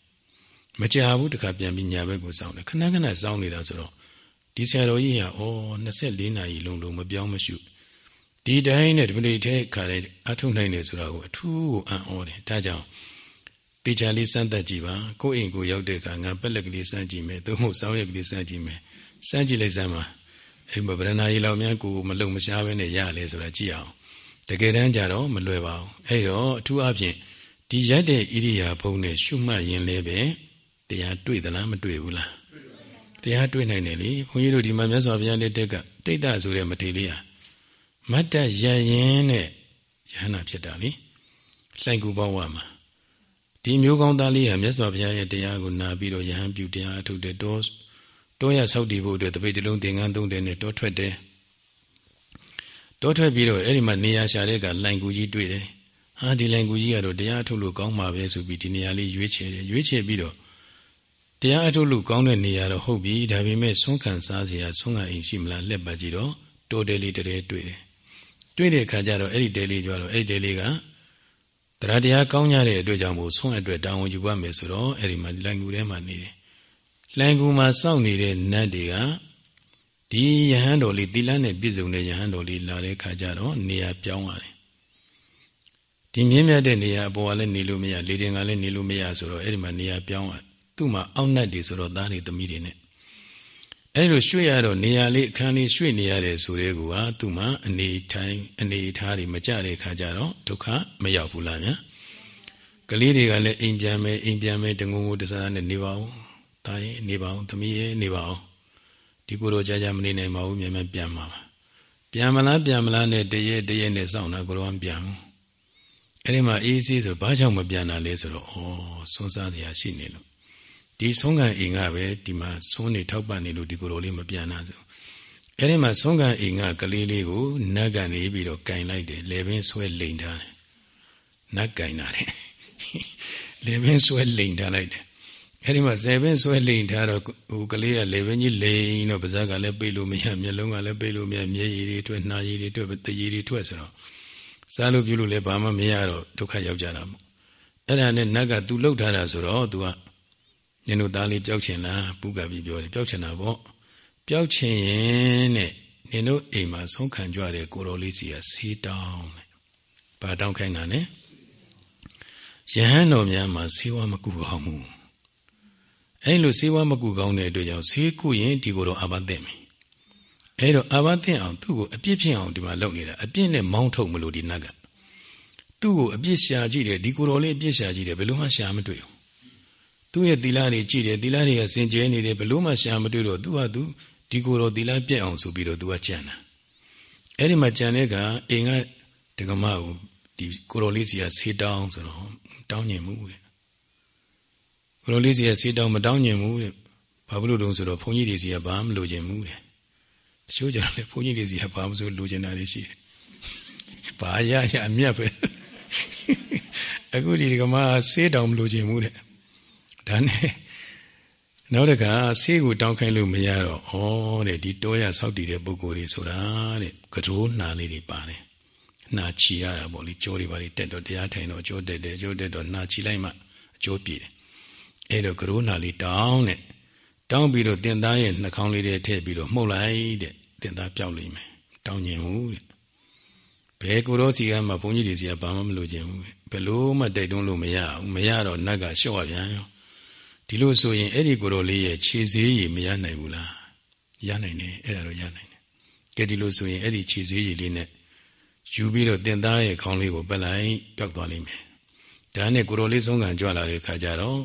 မကြာဘူးတခါပြန်ပြီးညာဘက်ကိုစောင်းတယ်ခဏခဏစောင်းနေတာဆိုတော့ ဒီဆရာတော်ကြီးဟာဩ24နာရီလုံးလုံးမပြောင်းမရှုဒီတိုင်းနဲ့ဒီပရိထဲခါလေးအထုနိုင်တယ်ဆိုတာကိုအထူးကိုအံ့ဩတယ်ဒါကြောင့်တေချာလေးစမ်းသပ်ကြည့်ပါကိုယ့်အိမ်ကိုရောက်တဲ့အခါငါပက်လက်ကလေးစမ်းကြည့်မယ်သို့မဟုတ်စောင်းရက်ကလေးစမ်းကြည့်မယ်စမ်းကြည့်လိုက်စမ်းပါအဲ့မဗရဏာကြီးလောက်များကိုမလုံမရှားဘဲနဲ့ရလဲဆိုတာကြည့်အောင်တကယ်တမ်းကြတော့မလွယ်ပါဘူးအဲ့တော့အထူးအဖြင့်ဒီရက်တဲ့ဣရိယာပုနဲ့ရှုမှတ်ရင်လည်းပဲတရားတွေ့သလားမတွေ့ဘူးလား တရားတွေ့နိုင်တယ်လေဘုန်းကြီးတို့ဒီမှာမြတ်စွာဘုရားလက်ထက်ကတိတ်တဆိုတဲ့မထေလေးဟာမတ်တရရင်နဲ့ယဟနာဖြစ်တာလေလှိုင်ကူပေါင်းဝမှာဒီမျိုးကောင်းသားလေးဟာမြတ်စွာဘုရားရဲ့တရားကိုနာပြီးတော့ယဟန်ပြုတရားအထုတ်တဲ့တောတောရဆောက်တည်ဖို့အတွက်တပိတ်တလုံးသင်္ကန်းသုံးတယ်နဲ့တောထွက်တယ်တောထွက်ပြီးတော့အဲ့ဒီမှာနေရာရှာတဲ့ကလှိုင်ကူကြီးတွေ့တယ်ဟာဒီလှိုင်ကူကြီးကတော့တရားအထုတ်လို့ကောင်းမှာပဲဆိုပြီးဒီနေရာလေးရွေးချယ်တယ်ရွေးချယ်ပြီးတော့ တရားအထုတ်လို့ကောင်းတဲ့နေရာတော့ဟုတ်ပြီဒါပေမဲ့ဆုံးခံစားစရာဆုံးခံအိမ်ရှိမလားလက်ပတ်ကြည့်တော့တိုးတယ်လေးတည်းတွေ့တယ်တွေ့တဲ့အခါကျတော့အဲ့ဒီတဲလေးကြတော့အဲ့ဒီတဲလေးကတရားတရားကောင်းကြတဲ့အတွက်ကြောင့်မို့ဆုံးအတွက်တောင်းဝန်ယူပါမယ်ဆိုတော့အဲ့ဒီမှာလိုင်ကူထဲမှာနေတယ်လိုင်ကူမှာစောင့်နေတဲ့နတ်တွေကဒီယဟန်တော်လေးတိလန်းနဲ့ပြည့်စုံတဲ့ယဟန်တော်လေးလာတဲ့အခါကျတော့နေရာပြောင်းရတယ်ဒီမြင့်မြတ်တဲ့နေရာအပေါ်ကလည်းနေလို့မရလေတင်ကလည်းနေလို့မရဆိုတော့အဲ့ဒီမှာနေရာပြောင်းရ သူ့မှာအောက်နှက်တွေဆိုတော့သားနေသမီးတွေနဲ့အဲ့လိုရွှေ့ရတော့နေရာလေးအခန်းလေးရွှေ့နေရတယ်ဆိုတဲ့ကူကသူ့မှာအနေထိုင်အနေထားတွေမကြတဲ့ခါကျတော့ဒုက္ခမရောက်ဘူးလားဗျာကလေးတွေကလည်းအိမ်ပြန်မယ်အိမ်ပြန်မယ်တငုံငုံတစားနဲ့နေပါဦးတာရင်နေပါဦးသမီးရဲ့နေပါဦးဒီကိုယ်တော့ကြာကြာမနေနိုင်ပါဘူးမြန်မြန်ပြန်ပါပြန်မလားပြန်မလားနဲ့တရက်တရက်နဲ့စောင့်တာကိုယ်တော့ပြန်ဘူးအဲ့ဒီမှာအေးဆေးဆိုဘာကြောင့်မပြန်တာလဲဆိုတော့ဩစွန်းစားစရာရှိနေလို့ ဒီဆုံးခံအိမ်ကပဲဒီမှာဆုံးနေထောက်ပံ့နေလို့ဒီကိုယ်တော်လေးမပြန်တာဆိုအဲ့ဒီမှာဆုံးခံအိမ်ကကလေးလေးကိုနတ်ကနေပြီးတော့ကင်လိုက်တယ်လေပင်ဆွဲလိန်ထားတယ်နတ်ကင်တာတယ်လေပင်ဆွဲလိန်ထားလိုက်တယ်အဲ့ဒီမှာဇေပင်ဆွဲလိန်ထားတော့ဟိုကလေးကလေပင်ကြီးလိန်တော့ပါးစပ်ကလည်းပိတ်လို့မရမျက်လုံးကလည်းပိတ်လို့မရမျက်ရည်တွေထွက်နှာရည်တွေထွက်တရည်တွေထွက်ဆိုတော့စားလို့ပြုလို့လည်းဘာမှမရတော့ဒုက္ခရောက်ကြတာမို့အဲ့ဒါနဲ့နတ်ကသူလှုပ်ထားတာဆိုတော့ तू က နင်တို့သားလေးပျောက်ချင်လားပုကပြီးပြောတယ်ပျောက်ချင်တာပေါ့ပျောက်ချင်ရင်တဲ့နင်တို့အိမ်မှာဆုံးခံကြရတဲ့ကိုတော်လေးစီကဆေးတောင်းတဲ့ဘာတောင်းခိုင်းတာလဲယဟန်တော်များမှာဆေးဝါးမကူကောင်းဘူးအဲ့လိုဆေးဝါးမကူကောင်းတဲ့အတွက်ကြောင့်ဆေးကုရင်ဒီကိုတော့အဘသင့်မယ်အဲ့တော့အဘသင့်အောင်သူ့ကိုအပြစ်ဖြစ်အောင်ဒီမှာလုပ်နေတာအပြစ်နဲ့မောင်းထုတ်မလို့ဒီနတ်ကသူ့ကိုအပြစ်ရှာကြည့်တယ်ဒီကိုတော်လေးအပြစ်ရှာကြည့်တယ်ဘယ်လိုမှရှာမတွေ့ဘူး သူ့ရဲ့သီလတွေကြည့်တယ်သီလတွေကစင်ကြဲနေတယ်ဘလို့မှရှာမတွေ့တော့သူကသူဒီကိုယ်တော်သီလပြည့်အောင်ဆိုပြီးတော့သူကကြံတာအဲ့ဒီမှာကြံတဲ့ကအိမ်ကဒကမကိုဒီကိုတော်လေးစီကဆေးတောင်းဆိုတော့တောင်းညင်မှုတဲ့ကိုတော်လေးစီကဆေးတောင်းမတောင်းညင်မှုတဲ့ဘာဖြစ်လို့တုံးဆိုတော့ဘုန်းကြီးတွေစီကဘာမှမလိုချင်ဘူးတဲ့တချို့ကြတော့လေဘုန်းကြီးတွေစီကဘာမှမဆိုလိုချင်တာတွေရှိတယ်ဘာရရအမြတ်ပဲအခုဒီဒကမဆေးတောင်းမလိုချင်ဘူးတဲ့ ဒါနဲ့နောက်တကဆေးကိုတောင်းခိုင်းလို့မရတော့ဩတဲ့ဒီတောရဆောက်တည်တဲ့ပုဂ္ဂိုလ်တွေဆိုတာတဲ့ကတိုးနှာလေးတွေပါတယ်နှာချီရတာပေါ့လေကြောတွေပါလေတက်တော့တရားထိုင်တော့ကြောတက်တယ်ကြောတက်တော့နှာချီလိုက်မှအကျိုးပြည့်တယ်အဲ့တော့ကရိုးနှာလေးတောင်းတဲ့တောင်းပြီးတော့တင်သားရဲ့နှာခေါင်းလေးတွေထည့်ပြီးတော့မှုတ်လိုက်တဲ့တင်သားပြောက်လိမ့်မယ်တောင်းကျင်ဘူးတဲ့ဘယ်ကိုရောစီကမှဘုန်းကြီးတွေစီကဘာမှမလို့ခြင်းဘူးဘယ်လို့မှတိုက်တွန်းလို့မရဘူးမရတော့နတ်ကရှော့ရပြန်ရော ဒီလိုဆိုရင်အဲ့ဒီကိုရောလေးရဲ့ခြေစည်းရည်မရနိုင်ဘူးလားရနိုင်တယ်အဲ့ဒါတော့ရနိုင်တယ်ကဲဒီလိုဆိုရင်အဲ့ဒီခြေစည်းရည်လေးနဲ့ယူပြီးတော့တင်သားရဲ့ခေါင်းလေးကိုပက်လိုက်ပျောက်သွားလိမ့်မယ်ဒါနဲ့ကိုရောလေးဆုံးခံကြွလာတဲ့ခါကျတော့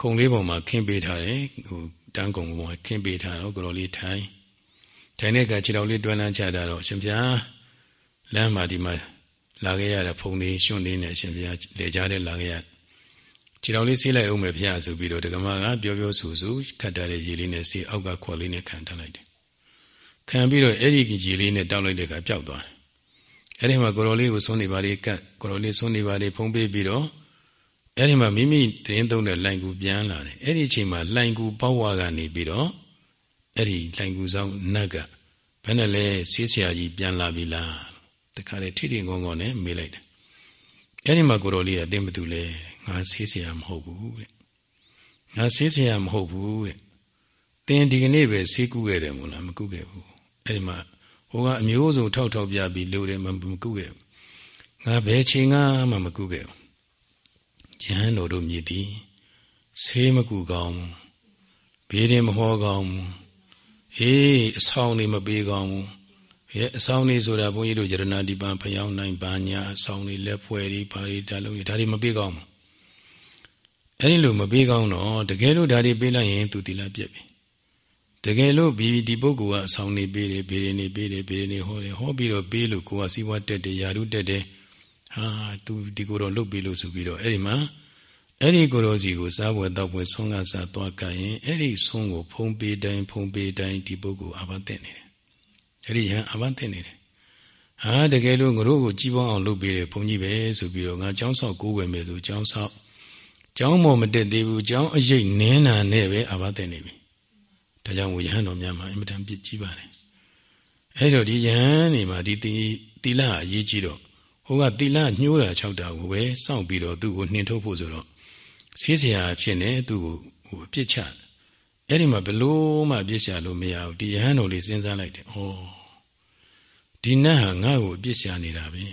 ခုံလေးပေါ်မှာခင်းပေးထားတယ်ဟိုတန်းကုံပေါ်မှာခင်းပေးထားတော့ကိုရောလေးထိုင်ထိုင်တဲ့အခါခြေတော်လေးတွန်းလန်းချတာတော့ရှင်ဗျာလမ်းမှာဒီမှာလာခဲ့ရတဲ့ဖုန်လေးရှင်လေးနဲ့ရှင်ဗျာလေကြားတဲ့လာခဲ့ရ ခြေတော်လေးဆေးလိုက်အောင်မယ်ဖျားဆိုပြီးတော့ဒကမကပြောပြောဆူဆူခတ်ထားတဲ့ရေလေးနဲ့ဆေးအောက်ကခွက်လေးနဲ့ခံထားလိုက်တယ်ခံပြီးတော့အဲ့ဒီရေလေးနဲ့တောက်လိုက်တဲ့အခါပျောက်သွားတယ်အဲ့ဒီမှာကိုရောလေးကိုဆုံးနေပါလေကတ်ကိုရောလေးဆုံးနေပါလေဖုံးပေးပြီးတော့အဲ့ဒီမှာမိမိတင်းသုံးတဲ့လိုင်ကူပြန်လာတယ်အဲ့ဒီအချိန်မှာလိုင်ကူပေါဝါကနေပြီးတော့အဲ့ဒီလိုင်ကူဆောင်နတ်ကဘယ်နဲ့လဲဆေးဆရာကြီးပြန်လာပြီလားတခါလေထိထိငုံငုံနဲ့မေးလိုက်တယ်အဲ့ဒီမှာကိုတော်လေးကအတင်းမသူလဲ ငါဆေးဆရာမဟုတ်ဘူးတဲ့ငါဆေးဆရာမဟုတ်ဘူးတဲ့တင်းဒီကနေ့ပဲဆေးကူးခဲ့တယ်မို့လားမကူးခဲ့ဘူးအဲ့ဒီမှာဟိုကအမျိုးစုံထောက်ထောက်ပြပြီးလို့တယ်မကူးခဲ့ဘူးငါဘယ်ချိန်ကမှမကူးခဲ့ဘူးယဟန်တော်တို့မြည်သည်ဆေးမကူကောင်းဘေးရင်မဟောကောင်းအေးအဆောင်နေမပေးကောင်းရဲ့အဆောင်နေဆိုတာဘုန်းကြီးတို့ယရဏဒီပံဖျောင်းနိုင်ပါညာအဆောင်နေလက်ဖွဲ့တွေဘာတွေဒါလို့ဒါတွေမပေးကောင်းဘူး အဲ့ဒီလိုမပေးကောင်းတော့တကယ်လို့ဒါတွေပေးလိုက်ရင်သူတိလာပြက်ပြီတကယ်လို့ဒီဒီပုဂ္ဂိုလ်ကအဆောင်နေပေးတယ်ဘေးရင်နေပေးတယ်ဘေးရင်နေဟောတယ်ဟောပြီးတော့ပေးလို့ကိုကစီးပွားတက်တယ်ယာရုတက်တယ်ဟာသူဒီကိုတော့လုတ်ပြီလို့ဆိုပြီးတော့အဲ့ဒီမှာအဲ့ဒီကိုရောစီကိုစားပွဲတောက်ပွဲဆုံးကစားသွားကြရင်အဲ့ဒီဆုံးကိုဖုံးပေးတိုင်းဖုံးပေးတိုင်းဒီပုဂ္ဂိုလ်အာဘတ်တဲ့နေတယ်အဲ့ဒီဟန်အာဘတ်တဲ့နေတယ်ဟာတကယ်လို့ငါတို့ကိုကြီးပွားအောင်လုပ်ပေးတယ်ဘုန်းကြီးပဲဆိုပြီးတော့ငါចောင်းဆောက်ကိုးဝယ်မယ်ဆိုចောင်းဆောက် ចောင်းမော်မတက်သေးဘူးចောင်းအရိတ်နင်းနာနဲ့ပဲအာဘတ်တဲ့နေပြီဒါကြောင့်ဝယဟန်တော်များမှာအင်မတန်ပြစ်ကြီးပါတယ်အဲ့တော့ဒီယဟန်နေမှာဒီတီလအရေးကြီးတော့ဟိုကသီလညှိုးတာ၆တာကိုပဲစောင့်ပြီးတော့သူ့ကိုနှင်ထုတ်ဖို့ဆိုတော့ဆေးဆရာဖြစ်နေသူ့ကိုဟိုပြစ်ချအဲ့ဒီမှာဘလို့မှပြစ်ချလို့မရဘူးဒီယဟန်တော်လေးစဉ်းစားလိုက်တယ်ဩဒီနတ်ဟာငါ့ကိုအပြစ်ရှာနေတာပဲ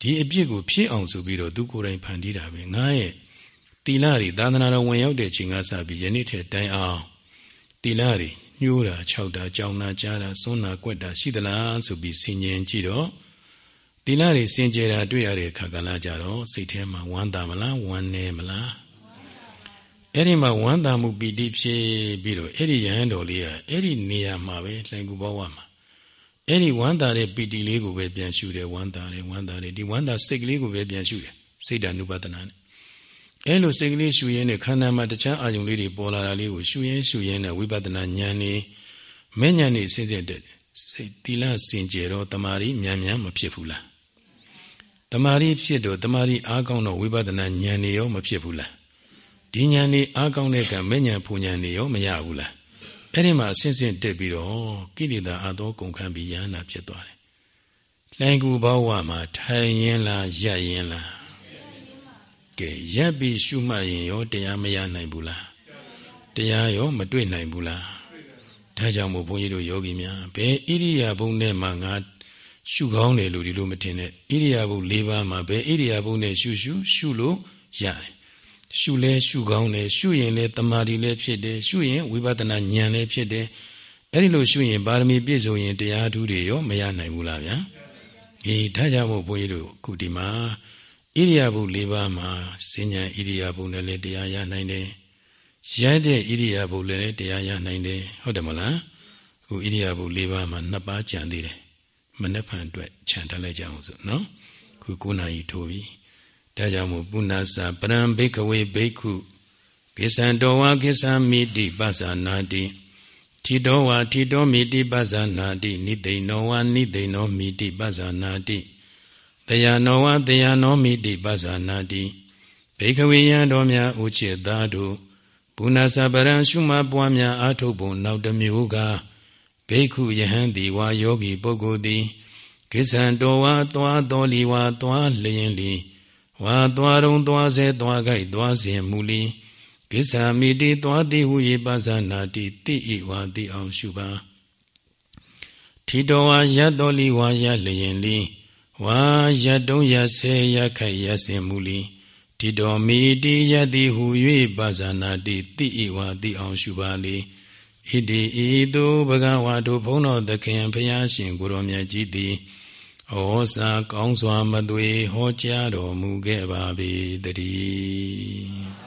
ဒီအပြစ်ကိုဖြည့်အောင်ဆိုပြီးတော့သူကိုယ်တိုင်ဖန်တီးတာပဲငါရဲ့ တီလာတွေသာသနာတော်ဝင်ရောက်တဲ့ချိန်ကစပြီးယနေ့ထက်တိုင်အောင်တီလာတွေညှိုးတာ၆တာကြောင်နာကြားတာစွန်းနာကွက်တာရှိသလားဆိုပြီးဆင်ញင်ကြည့်တော့သီလတွေစင်ကြယ်တာတွေ့ရတဲ့အခါကလာကြတော့စိတ်ထဲမှာဝမ်းသာမလားဝမ်းနည်းမလားအဲ့ဒီမှာဝမ်းသာမှုပီတိဖြစ်ပြီးတော့အဲ့ဒီယဟန်တော်လေးကအဲ့ဒီနေရာမှာပဲလှိုင်ကူဘဝမှာအဲ့ဒီဝမ်းသာတဲ့ပီတိလေးကိုပဲပြန်ရှုတယ်ဝမ်းသာတယ်ဝမ်းသာတယ်ဒီဝမ်းသာစိတ်ကလေးကိုပဲပြန်ရှုတယ်စိတ်ဓာနုပဒနာနဲ့ အဲ့လိုစိတ်ကလေးရှုရင်းနဲ့ခန္ဓာမှာတခြားအာယုံလေးတွေပေါ်လာတာလေးကိုရှုရင်းရှုရင်းနဲ့ဝိပဿနာဉာဏ်နေမဲ့ဉာဏ်နေစဉ်စဉ်တက်စိတ်တိလစင်ကြယ်တော့တမာရီမြန်မြန်မဖြစ်ဘူးလားတမာရီဖြစ်တော့တမာရီအားကောင်းတော့ဝိပဿနာဉာဏ်နေရောမဖြစ်ဘူးလားဒီဉာဏ်နေအားကောင်းတဲ့ကမဲ့ဉာဏ်ပူဉာဏ်နေရောမရဘူးလားအဲ့ဒီမှာအစဉ်စဉ်တက်ပြီးတော့ကိလေသာအသောကုန်ခံပြီးယန္နာဖြစ်သွားတယ်လိုင်ကူဘဝမှာထိုင်ရင်လားရက်ရင်လား ကဲရက်ပြီးရှုမှတ်ရင်ရောတရားမရနိုင်ဘူးလားတရားရောမတွေ့နိုင်ဘူးလားဒါကြောင့်မို့ဘုန်းကြီးတို့ယောဂီများဘယ်ဣရိယာပုနဲ့မှငါရှုကောင်းတယ်လို့ဒီလိုမထင်နဲ့ဣရိယာပု၄ပါးမှာပဲဣရိယာပုနဲ့ရှုရှုရှုလို့ရတယ်ရှုလဲရှုကောင်းတယ်ရှုရင်လဲတမာတိလဲဖြစ်တယ်ရှုရင်ဝိပဿနာဉာဏ်လဲဖြစ်တယ်အဲ့ဒီလိုရှုရင်ပါရမီပြည့်စုံရင်တရားဓုတွေရောမရနိုင်ဘူးလားဗျာအေးဒါကြောင့်မို့ဘုန်းကြီးတို့ခုဒီမှာ ဣရိယာပု၄ပါးမှာစဉ္ညာဣရိယာပုနဲ့လည်းတရားရနိုင်တယ်ရတဲ့ဣရိယာပုလည်းတရားရနိုင်တယ်ဟုတ်တယ်မလားအခုဣရိယာပု၄ပါးမှာနှစ်ပါးကြံသေးတယ်မနေ့ဖန်အတွက်ခြံထားလိုက်ကြအောင်ဆိုနော်ခု9နာရီထိုးပြီဒါကြောင့်မို့ပုဏ္ဏစာပရံဘိကဝေဘိက္ခုကိသံတော်ဝါကိသံမိတိပဇာနာတိထိတော်ဝါထိတော်မိတိပဇာနာတိနိသိဏောဝါနိသိဏောမိတိပဇာနာတိ တယနောဝါတယနောမိတိပဇာနာတိဘိကဝေယံတော်များဥจิตသားတို့ပုဏ္ဏစာပရံရှုမပွားများအာထုပ်ပုံနောက်တစ်မျိုးကားဘိက္ခုယဟန်တိဝါယောဂီပုဂ္ဂိုလ်သည်ကိစ္ဆံတော်ဝါသွားတော်လီဝါသွားလျင်လီဝါသွားတုံသွားစေသွားကြိုက်သွားစဉ်မူလီကိကိစ္ဆာမိတိသွားတိဟုယေပဇာနာတိတိဤဝါတိအောင်ရှုပါထီတော်ဝါရတ်တော်လီဝါရလျင်လီ ဝါရတ်တုံးရဆဲရခိုက်ရစင်မူလီထီတော်မိတိယတိဟု၍ပဇာနာတိတိဤဝါတိအောင်ရှုပါလေဣတိဤသို့ဘဂဝါတို့ဘုန်းတော်သခင်ဖျားရှင်ကိုရောမြတ်ကြီးသည်ဩစာကောင်းစွာမသွေဟောကြားတော်မူခဲ့ပါ၏တည်း